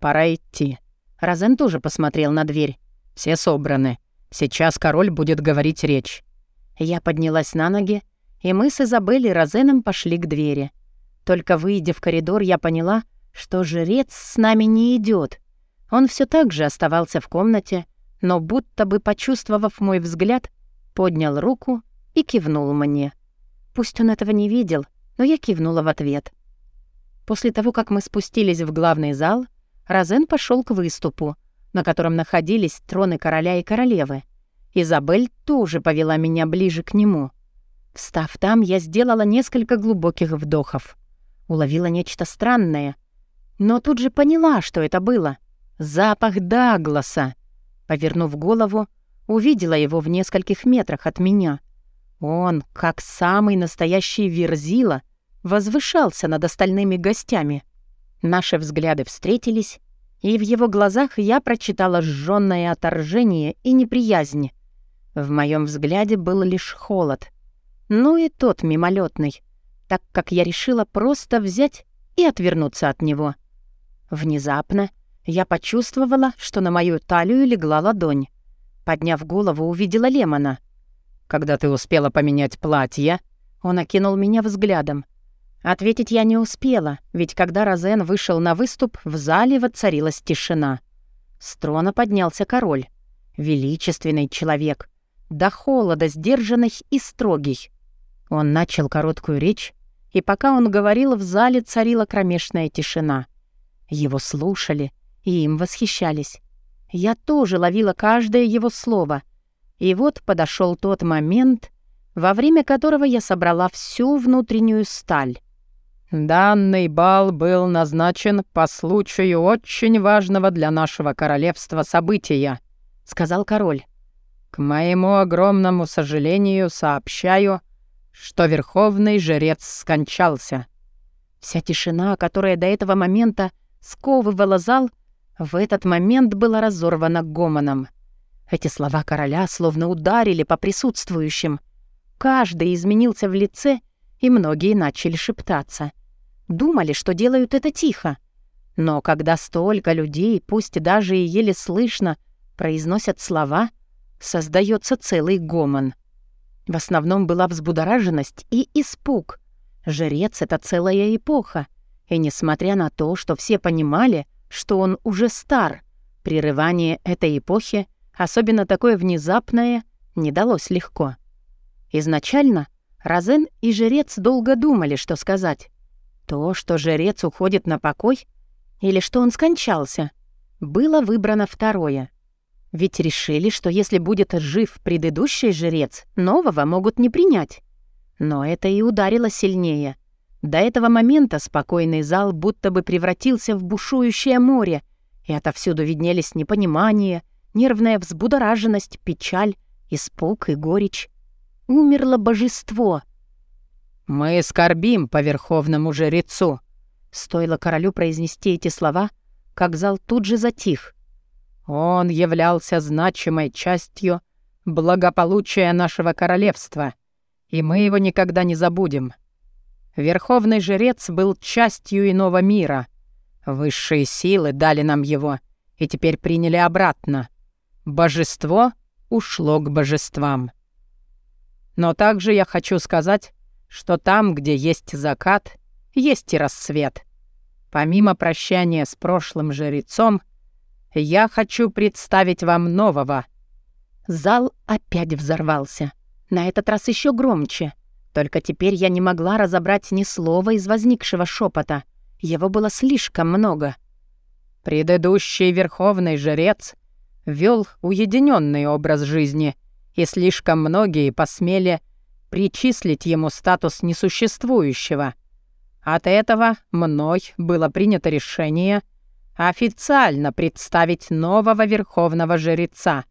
«Пора идти». Розен тоже посмотрел на дверь. «Все собраны. Сейчас король будет говорить речь». Я поднялась на ноги, и мы с Изабель и Розеном пошли к двери. Только выйдя в коридор, я поняла, что жрец с нами не идет. Он все так же оставался в комнате, но будто бы, почувствовав мой взгляд, поднял руку и кивнул мне. Пусть он этого не видел, но я кивнула в ответ. После того, как мы спустились в главный зал, Розен пошел к выступу, на котором находились троны короля и королевы. Изабель тоже повела меня ближе к нему. Встав там, я сделала несколько глубоких вдохов. Уловила нечто странное. Но тут же поняла, что это было. Запах Дагласа. Повернув голову, увидела его в нескольких метрах от меня. Он, как самый настоящий верзила, возвышался над остальными гостями. Наши взгляды встретились, и в его глазах я прочитала жжённое отторжение и неприязнь. В моем взгляде был лишь холод. Ну и тот мимолетный, так как я решила просто взять и отвернуться от него. Внезапно я почувствовала, что на мою талию легла ладонь. Подняв голову, увидела Лемона. «Когда ты успела поменять платье?» Он окинул меня взглядом. Ответить я не успела, ведь когда Розен вышел на выступ, в зале воцарилась тишина. С трона поднялся король. Величественный человек, до холода сдержанный и строгий. Он начал короткую речь, и пока он говорил, в зале царила кромешная тишина. Его слушали и им восхищались. Я тоже ловила каждое его слово. И вот подошел тот момент, во время которого я собрала всю внутреннюю сталь. «Данный бал был назначен по случаю очень важного для нашего королевства события», — сказал король. «К моему огромному сожалению сообщаю, что верховный жрец скончался». Вся тишина, которая до этого момента сковывала зал, в этот момент была разорвана гомоном. Эти слова короля словно ударили по присутствующим. Каждый изменился в лице, и многие начали шептаться. Думали, что делают это тихо. Но когда столько людей, пусть даже и еле слышно, произносят слова, создается целый гомон. В основном была взбудораженность и испуг. Жрец — это целая эпоха. И несмотря на то, что все понимали, что он уже стар, прерывание этой эпохи, особенно такое внезапное, не далось легко. Изначально Розен и жрец долго думали, что сказать. То, что жрец уходит на покой, или что он скончался, было выбрано второе. Ведь решили, что если будет жив предыдущий жрец, нового могут не принять. Но это и ударило сильнее. До этого момента спокойный зал будто бы превратился в бушующее море, и отовсюду виднелись непонимание, нервная взбудораженность, печаль, испуг и горечь умерло божество. «Мы скорбим по верховному жрецу», — стоило королю произнести эти слова, как зал тут же затих. «Он являлся значимой частью благополучия нашего королевства, и мы его никогда не забудем. Верховный жрец был частью иного мира. Высшие силы дали нам его и теперь приняли обратно. Божество ушло к божествам. Но также я хочу сказать, что там, где есть закат, есть и рассвет. Помимо прощания с прошлым жрецом, я хочу представить вам нового». Зал опять взорвался. На этот раз еще громче. Только теперь я не могла разобрать ни слова из возникшего шепота. Его было слишком много. Предыдущий верховный жрец вел уединенный образ жизни — и слишком многие посмели причислить ему статус несуществующего. От этого мной было принято решение официально представить нового верховного жреца.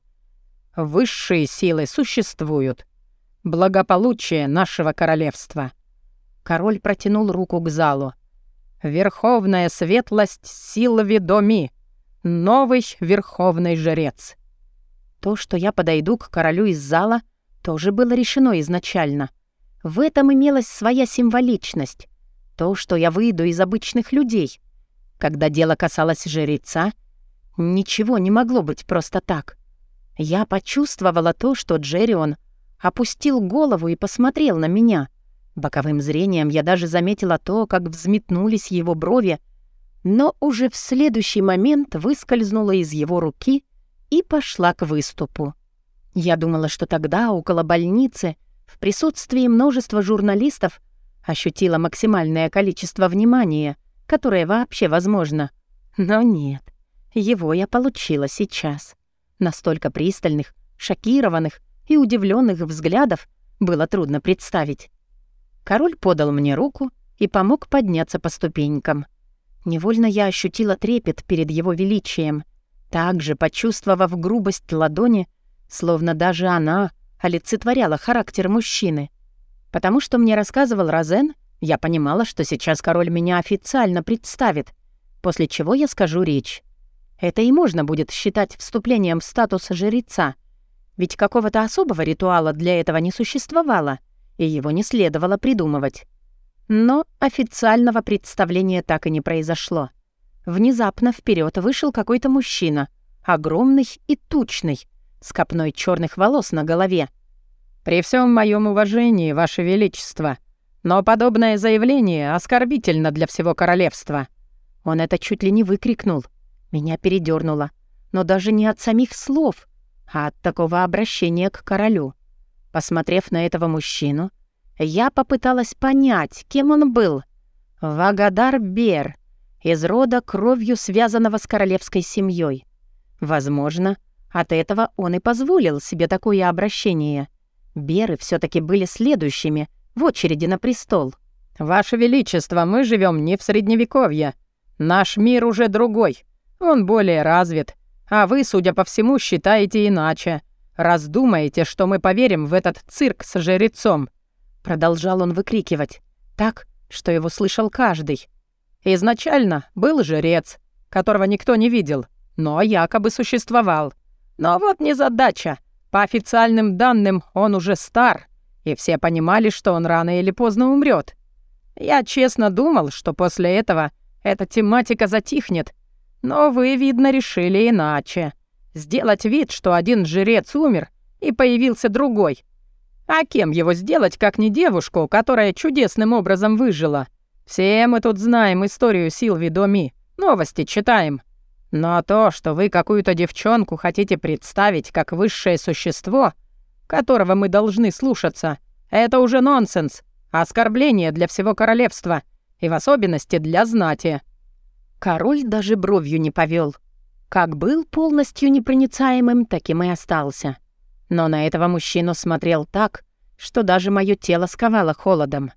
Высшие силы существуют. Благополучие нашего королевства. Король протянул руку к залу. Верховная светлость сил ведоми. Новый верховный жрец. То, что я подойду к королю из зала, тоже было решено изначально. В этом имелась своя символичность. То, что я выйду из обычных людей. Когда дело касалось жреца, ничего не могло быть просто так. Я почувствовала то, что Джеррион опустил голову и посмотрел на меня. Боковым зрением я даже заметила то, как взметнулись его брови, но уже в следующий момент выскользнула из его руки и пошла к выступу. Я думала, что тогда, около больницы, в присутствии множества журналистов, ощутила максимальное количество внимания, которое вообще возможно. Но нет, его я получила сейчас. Настолько пристальных, шокированных и удивленных взглядов было трудно представить. Король подал мне руку и помог подняться по ступенькам. Невольно я ощутила трепет перед его величием — также, почувствовав грубость ладони, словно даже она олицетворяла характер мужчины. Потому что мне рассказывал Розен, я понимала, что сейчас король меня официально представит, после чего я скажу речь. Это и можно будет считать вступлением в статус жреца, ведь какого-то особого ритуала для этого не существовало, и его не следовало придумывать. Но официального представления так и не произошло. Внезапно вперед вышел какой-то мужчина, огромный и тучный, с копной черных волос на голове. «При всем моем уважении, Ваше Величество, но подобное заявление оскорбительно для всего королевства». Он это чуть ли не выкрикнул. Меня передернуло. Но даже не от самих слов, от такого обращения к королю. Посмотрев на этого мужчину, я попыталась понять, кем он был. Вагадар Бер, из рода кровью связанного с королевской семьей. Возможно, от этого он и позволил себе такое обращение. Беры все таки были следующими в очереди на престол. «Ваше Величество, мы живем не в Средневековье. Наш мир уже другой. Он более развит. А вы, судя по всему, считаете иначе. Раздумаете, что мы поверим в этот цирк с жрецом». Продолжал он выкрикивать. Так, что его слышал каждый. Изначально был жрец, которого никто не видел, но якобы существовал. Но вот незадача. По официальным данным, он уже стар, и все понимали, что он рано или поздно умрет. Я честно думал, что после этого эта тематика затихнет, но вы, видно, решили иначе. Сделать вид, что один жрец умер, и появился другой. А кем его сделать, как не девушку, которая чудесным образом выжила? Все мы тут знаем историю Силви Доми, новости читаем. Но то, что вы какую-то девчонку хотите представить как высшее существо, которого мы должны слушаться, это уже нонсенс, оскорбление для всего королевства, и в особенности для знати». Король даже бровью не повел. Как был полностью непроницаемым, таким и остался. Но на этого мужчину смотрел так, что даже мое тело сковало холодом.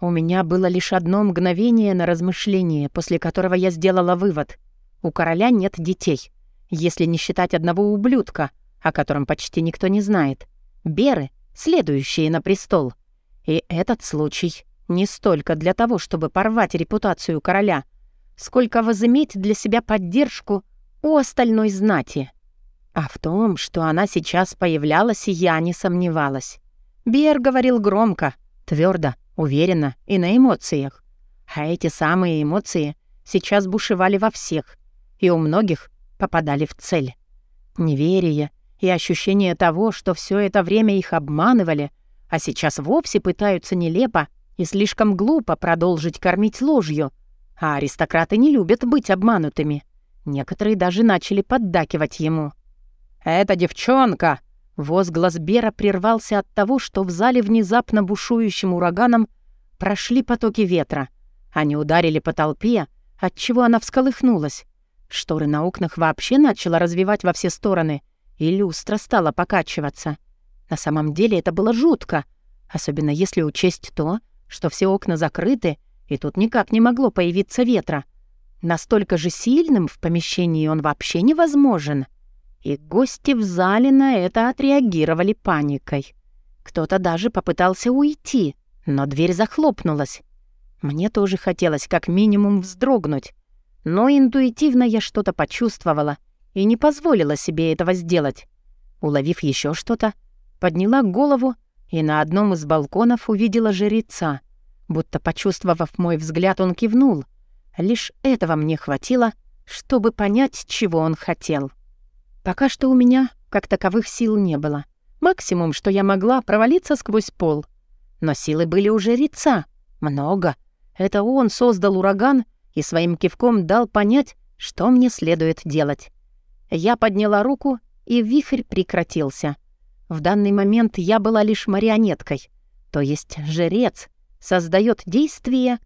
У меня было лишь одно мгновение на размышление, после которого я сделала вывод. У короля нет детей, если не считать одного ублюдка, о котором почти никто не знает. Беры, следующие на престол. И этот случай не столько для того, чтобы порвать репутацию короля, сколько возыметь для себя поддержку у остальной знати. А в том, что она сейчас появлялась, я не сомневалась. Бер говорил громко, твердо, уверенно и на эмоциях. А эти самые эмоции сейчас бушевали во всех, и у многих попадали в цель. Неверие и ощущение того, что все это время их обманывали, а сейчас вовсе пытаются нелепо и слишком глупо продолжить кормить ложью. А аристократы не любят быть обманутыми. Некоторые даже начали поддакивать ему. «Эта девчонка!» Возглас Бера прервался от того, что в зале внезапно бушующим ураганом прошли потоки ветра. Они ударили по толпе, отчего она всколыхнулась. Шторы на окнах вообще начала развивать во все стороны, и люстра стала покачиваться. На самом деле это было жутко, особенно если учесть то, что все окна закрыты, и тут никак не могло появиться ветра. Настолько же сильным в помещении он вообще невозможен. И гости в зале на это отреагировали паникой. Кто-то даже попытался уйти, но дверь захлопнулась. Мне тоже хотелось как минимум вздрогнуть, но интуитивно я что-то почувствовала и не позволила себе этого сделать. Уловив еще что-то, подняла голову и на одном из балконов увидела жреца. Будто почувствовав мой взгляд, он кивнул. Лишь этого мне хватило, чтобы понять, чего он хотел. Пока что у меня, как таковых, сил не было. Максимум, что я могла, провалиться сквозь пол. Но силы были у жреца. Много. Это он создал ураган и своим кивком дал понять, что мне следует делать. Я подняла руку, и вихрь прекратился. В данный момент я была лишь марионеткой, то есть жрец создает действие,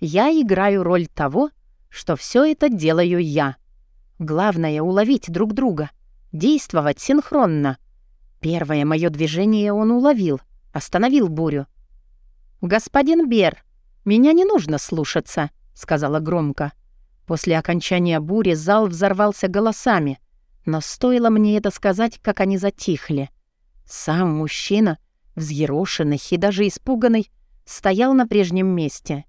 я играю роль того, что все это делаю я. Главное — уловить друг друга, действовать синхронно. Первое мое движение он уловил, остановил бурю. «Господин Бер, меня не нужно слушаться», — сказала громко. После окончания бури зал взорвался голосами, но стоило мне это сказать, как они затихли. Сам мужчина, взъерошенный и даже испуганный, стоял на прежнем месте.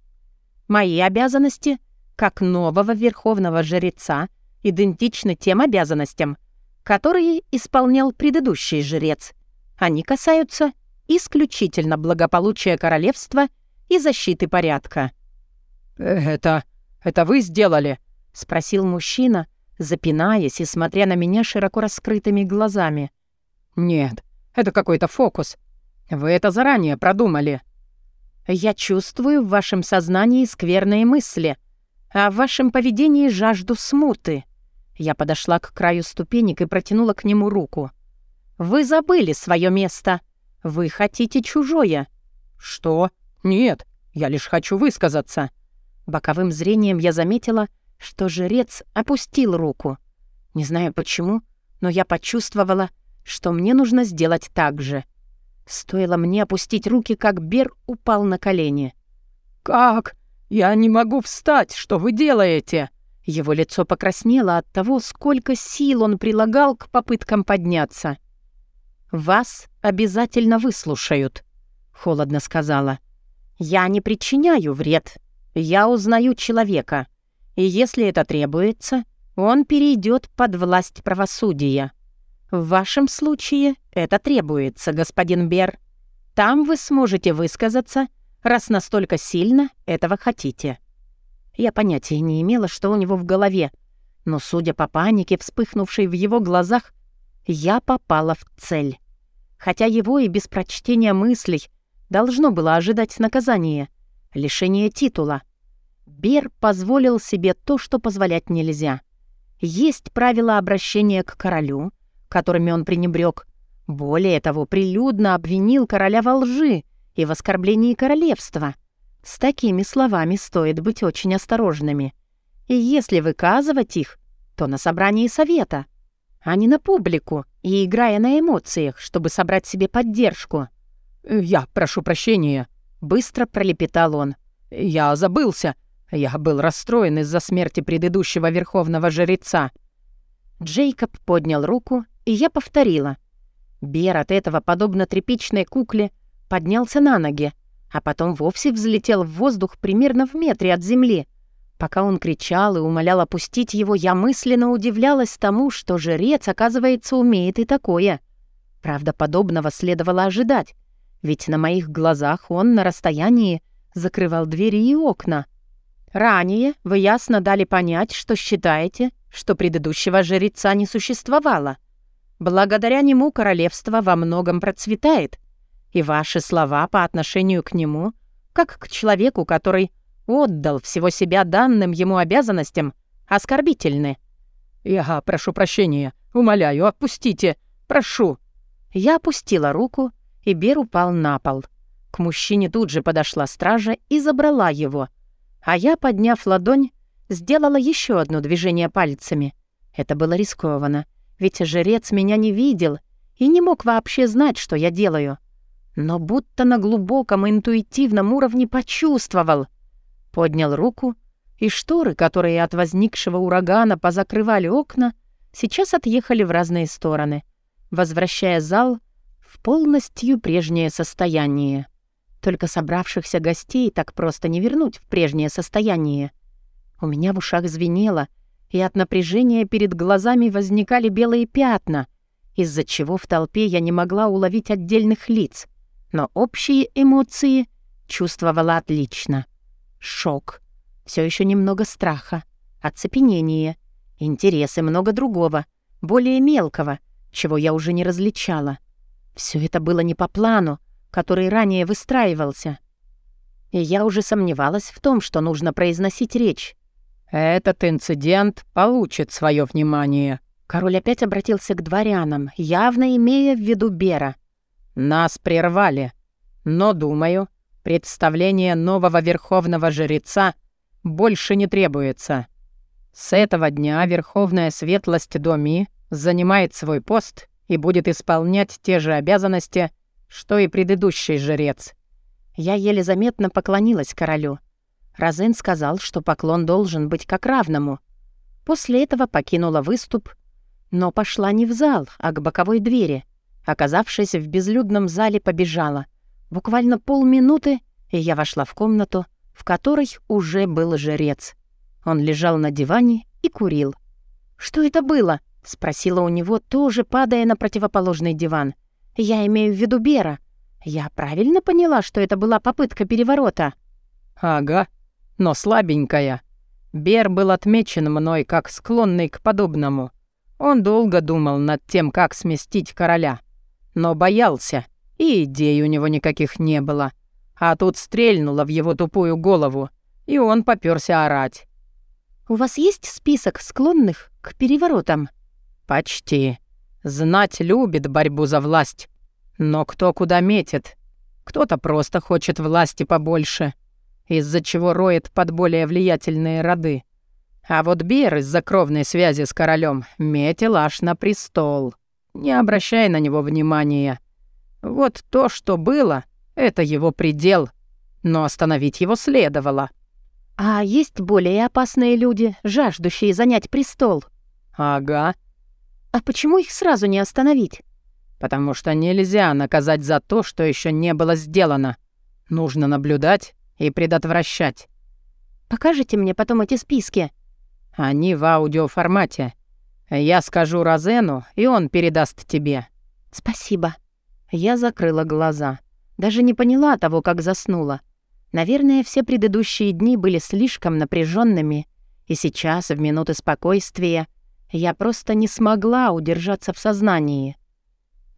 Мои обязанности, как нового верховного жреца, идентичны тем обязанностям, которые исполнял предыдущий жрец. Они касаются исключительно благополучия королевства и защиты порядка. «Это... это вы сделали?» — спросил мужчина, запинаясь и смотря на меня широко раскрытыми глазами. «Нет, это какой-то фокус. Вы это заранее продумали». «Я чувствую в вашем сознании скверные мысли, а в вашем поведении жажду смуты». Я подошла к краю ступенек и протянула к нему руку. Вы забыли свое место. Вы хотите чужое». «Что? Нет, я лишь хочу высказаться». Боковым зрением я заметила, что жрец опустил руку. Не знаю почему, но я почувствовала, что мне нужно сделать так же. Стоило мне опустить руки, как Бер упал на колени. «Как? Я не могу встать! Что вы делаете?» Его лицо покраснело от того, сколько сил он прилагал к попыткам подняться. «Вас обязательно выслушают», — холодно сказала. «Я не причиняю вред. Я узнаю человека. И если это требуется, он перейдет под власть правосудия. В вашем случае это требуется, господин Бер. Там вы сможете высказаться, раз настолько сильно этого хотите». Я понятия не имела, что у него в голове, но, судя по панике, вспыхнувшей в его глазах, я попала в цель. Хотя его и без прочтения мыслей должно было ожидать наказание — лишение титула. Бер позволил себе то, что позволять нельзя. Есть правила обращения к королю, которыми он пренебрег. Более того, прилюдно обвинил короля во лжи и в оскорблении королевства. С такими словами стоит быть очень осторожными. И если выказывать их, то на собрании совета, а не на публику и играя на эмоциях, чтобы собрать себе поддержку. «Я прошу прощения», — быстро пролепетал он. «Я забылся. Я был расстроен из-за смерти предыдущего верховного жреца». Джейкоб поднял руку, и я повторила. Бер от этого, подобно тряпичной кукле, поднялся на ноги, а потом вовсе взлетел в воздух примерно в метре от земли. Пока он кричал и умолял опустить его, я мысленно удивлялась тому, что жрец, оказывается, умеет и такое. Правда, подобного следовало ожидать, ведь на моих глазах он на расстоянии закрывал двери и окна. Ранее вы ясно дали понять, что считаете, что предыдущего жреца не существовало. Благодаря нему королевство во многом процветает, и ваши слова по отношению к нему, как к человеку, который отдал всего себя данным ему обязанностям, оскорбительны. «Я прошу прощения. Умоляю, отпустите. Прошу». Я опустила руку, и Бер упал на пол. К мужчине тут же подошла стража и забрала его. А я, подняв ладонь, сделала еще одно движение пальцами. Это было рискованно, ведь жрец меня не видел и не мог вообще знать, что я делаю но будто на глубоком интуитивном уровне почувствовал. Поднял руку, и шторы, которые от возникшего урагана позакрывали окна, сейчас отъехали в разные стороны, возвращая зал в полностью прежнее состояние. Только собравшихся гостей так просто не вернуть в прежнее состояние. У меня в ушах звенело, и от напряжения перед глазами возникали белые пятна, из-за чего в толпе я не могла уловить отдельных лиц но общие эмоции чувствовала отлично. Шок, все еще немного страха, оцепенение, интерес и много другого, более мелкого, чего я уже не различала. Все это было не по плану, который ранее выстраивался. И я уже сомневалась в том, что нужно произносить речь. «Этот инцидент получит свое внимание». Король опять обратился к дворянам, явно имея в виду Бера. Нас прервали. Но, думаю, представление нового верховного жреца больше не требуется. С этого дня верховная светлость Доми занимает свой пост и будет исполнять те же обязанности, что и предыдущий жрец. Я еле заметно поклонилась королю. Розен сказал, что поклон должен быть как равному. После этого покинула выступ, но пошла не в зал, а к боковой двери — Оказавшись в безлюдном зале, побежала. Буквально полминуты, и я вошла в комнату, в которой уже был жрец. Он лежал на диване и курил. «Что это было?» — спросила у него, тоже падая на противоположный диван. «Я имею в виду Бера. Я правильно поняла, что это была попытка переворота?» «Ага, но слабенькая. Бер был отмечен мной как склонный к подобному. Он долго думал над тем, как сместить короля но боялся, и идей у него никаких не было. А тут стрельнуло в его тупую голову, и он попёрся орать. «У вас есть список склонных к переворотам?» «Почти. Знать любит борьбу за власть. Но кто куда метит. Кто-то просто хочет власти побольше, из-за чего роет под более влиятельные роды. А вот Бер из-за кровной связи с королем метил аж на престол. Не обращай на него внимания. Вот то, что было, это его предел. Но остановить его следовало. А есть более опасные люди, жаждущие занять престол? Ага. А почему их сразу не остановить? Потому что нельзя наказать за то, что еще не было сделано. Нужно наблюдать и предотвращать. Покажите мне потом эти списки. Они в аудиоформате. Я скажу Розену, и он передаст тебе. Спасибо. Я закрыла глаза. Даже не поняла того, как заснула. Наверное, все предыдущие дни были слишком напряженными, и сейчас, в минуты спокойствия, я просто не смогла удержаться в сознании.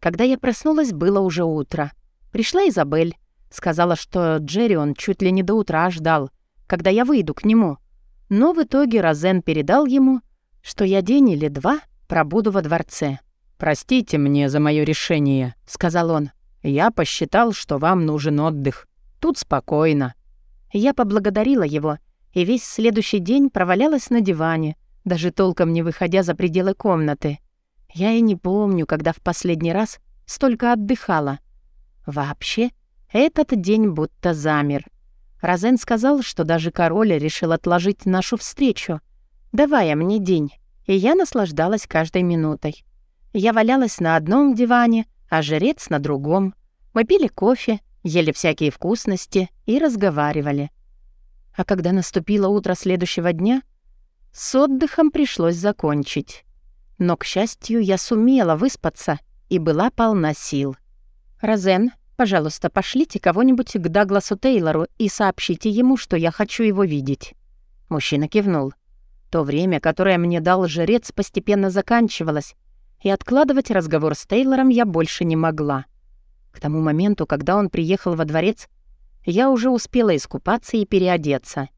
Когда я проснулась, было уже утро. Пришла Изабель. Сказала, что Джерри он чуть ли не до утра ждал, когда я выйду к нему. Но в итоге Розен передал ему, что я день или два пробуду во дворце. «Простите мне за мое решение», — сказал он. «Я посчитал, что вам нужен отдых. Тут спокойно». Я поблагодарила его, и весь следующий день провалялась на диване, даже толком не выходя за пределы комнаты. Я и не помню, когда в последний раз столько отдыхала. Вообще, этот день будто замер. Розен сказал, что даже король решил отложить нашу встречу, давая мне день, и я наслаждалась каждой минутой. Я валялась на одном диване, а жрец на другом. Мы пили кофе, ели всякие вкусности и разговаривали. А когда наступило утро следующего дня, с отдыхом пришлось закончить. Но, к счастью, я сумела выспаться и была полна сил. «Розен, пожалуйста, пошлите кого-нибудь к Дагласу Тейлору и сообщите ему, что я хочу его видеть». Мужчина кивнул. То время, которое мне дал жрец, постепенно заканчивалось, и откладывать разговор с Тейлором я больше не могла. К тому моменту, когда он приехал во дворец, я уже успела искупаться и переодеться.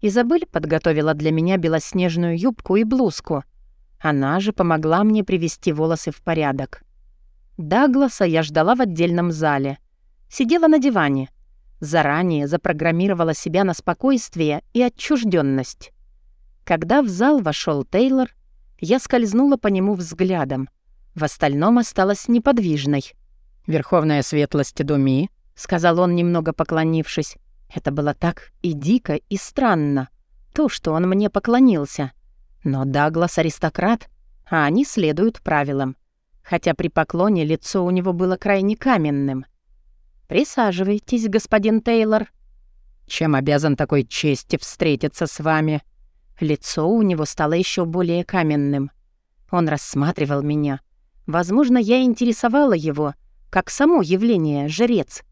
Изабель подготовила для меня белоснежную юбку и блузку. Она же помогла мне привести волосы в порядок. Дагласа я ждала в отдельном зале. Сидела на диване. Заранее запрограммировала себя на спокойствие и отчужденность. Когда в зал вошел Тейлор, я скользнула по нему взглядом. В остальном осталась неподвижной. «Верховная светлость Думи», — сказал он, немного поклонившись. Это было так и дико, и странно. То, что он мне поклонился. Но Даглас — аристократ, а они следуют правилам. Хотя при поклоне лицо у него было крайне каменным. «Присаживайтесь, господин Тейлор». «Чем обязан такой чести встретиться с вами?» Лицо у него стало еще более каменным. Он рассматривал меня. Возможно, я интересовала его, как само явление «жрец».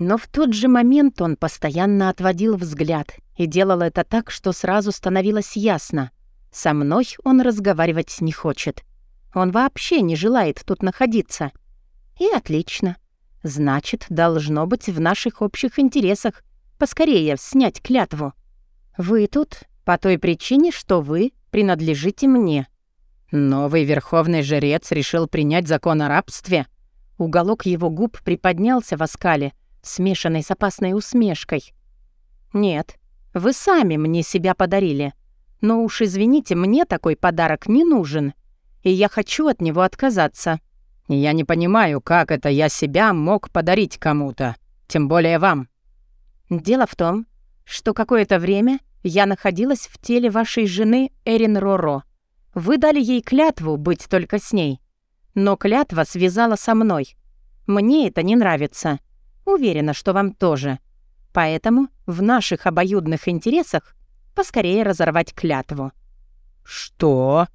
Но в тот же момент он постоянно отводил взгляд и делал это так, что сразу становилось ясно. Со мной он разговаривать не хочет. Он вообще не желает тут находиться. И отлично. Значит, должно быть в наших общих интересах поскорее снять клятву. Вы тут по той причине, что вы принадлежите мне». «Новый верховный жрец решил принять закон о рабстве?» Уголок его губ приподнялся в оскале, смешанной с опасной усмешкой. «Нет, вы сами мне себя подарили. Но уж извините, мне такой подарок не нужен, и я хочу от него отказаться». «Я не понимаю, как это я себя мог подарить кому-то, тем более вам». «Дело в том, что какое-то время я находилась в теле вашей жены Эрин Роро. Вы дали ей клятву быть только с ней. Но клятва связала со мной. Мне это не нравится. Уверена, что вам тоже. Поэтому в наших обоюдных интересах поскорее разорвать клятву». «Что?»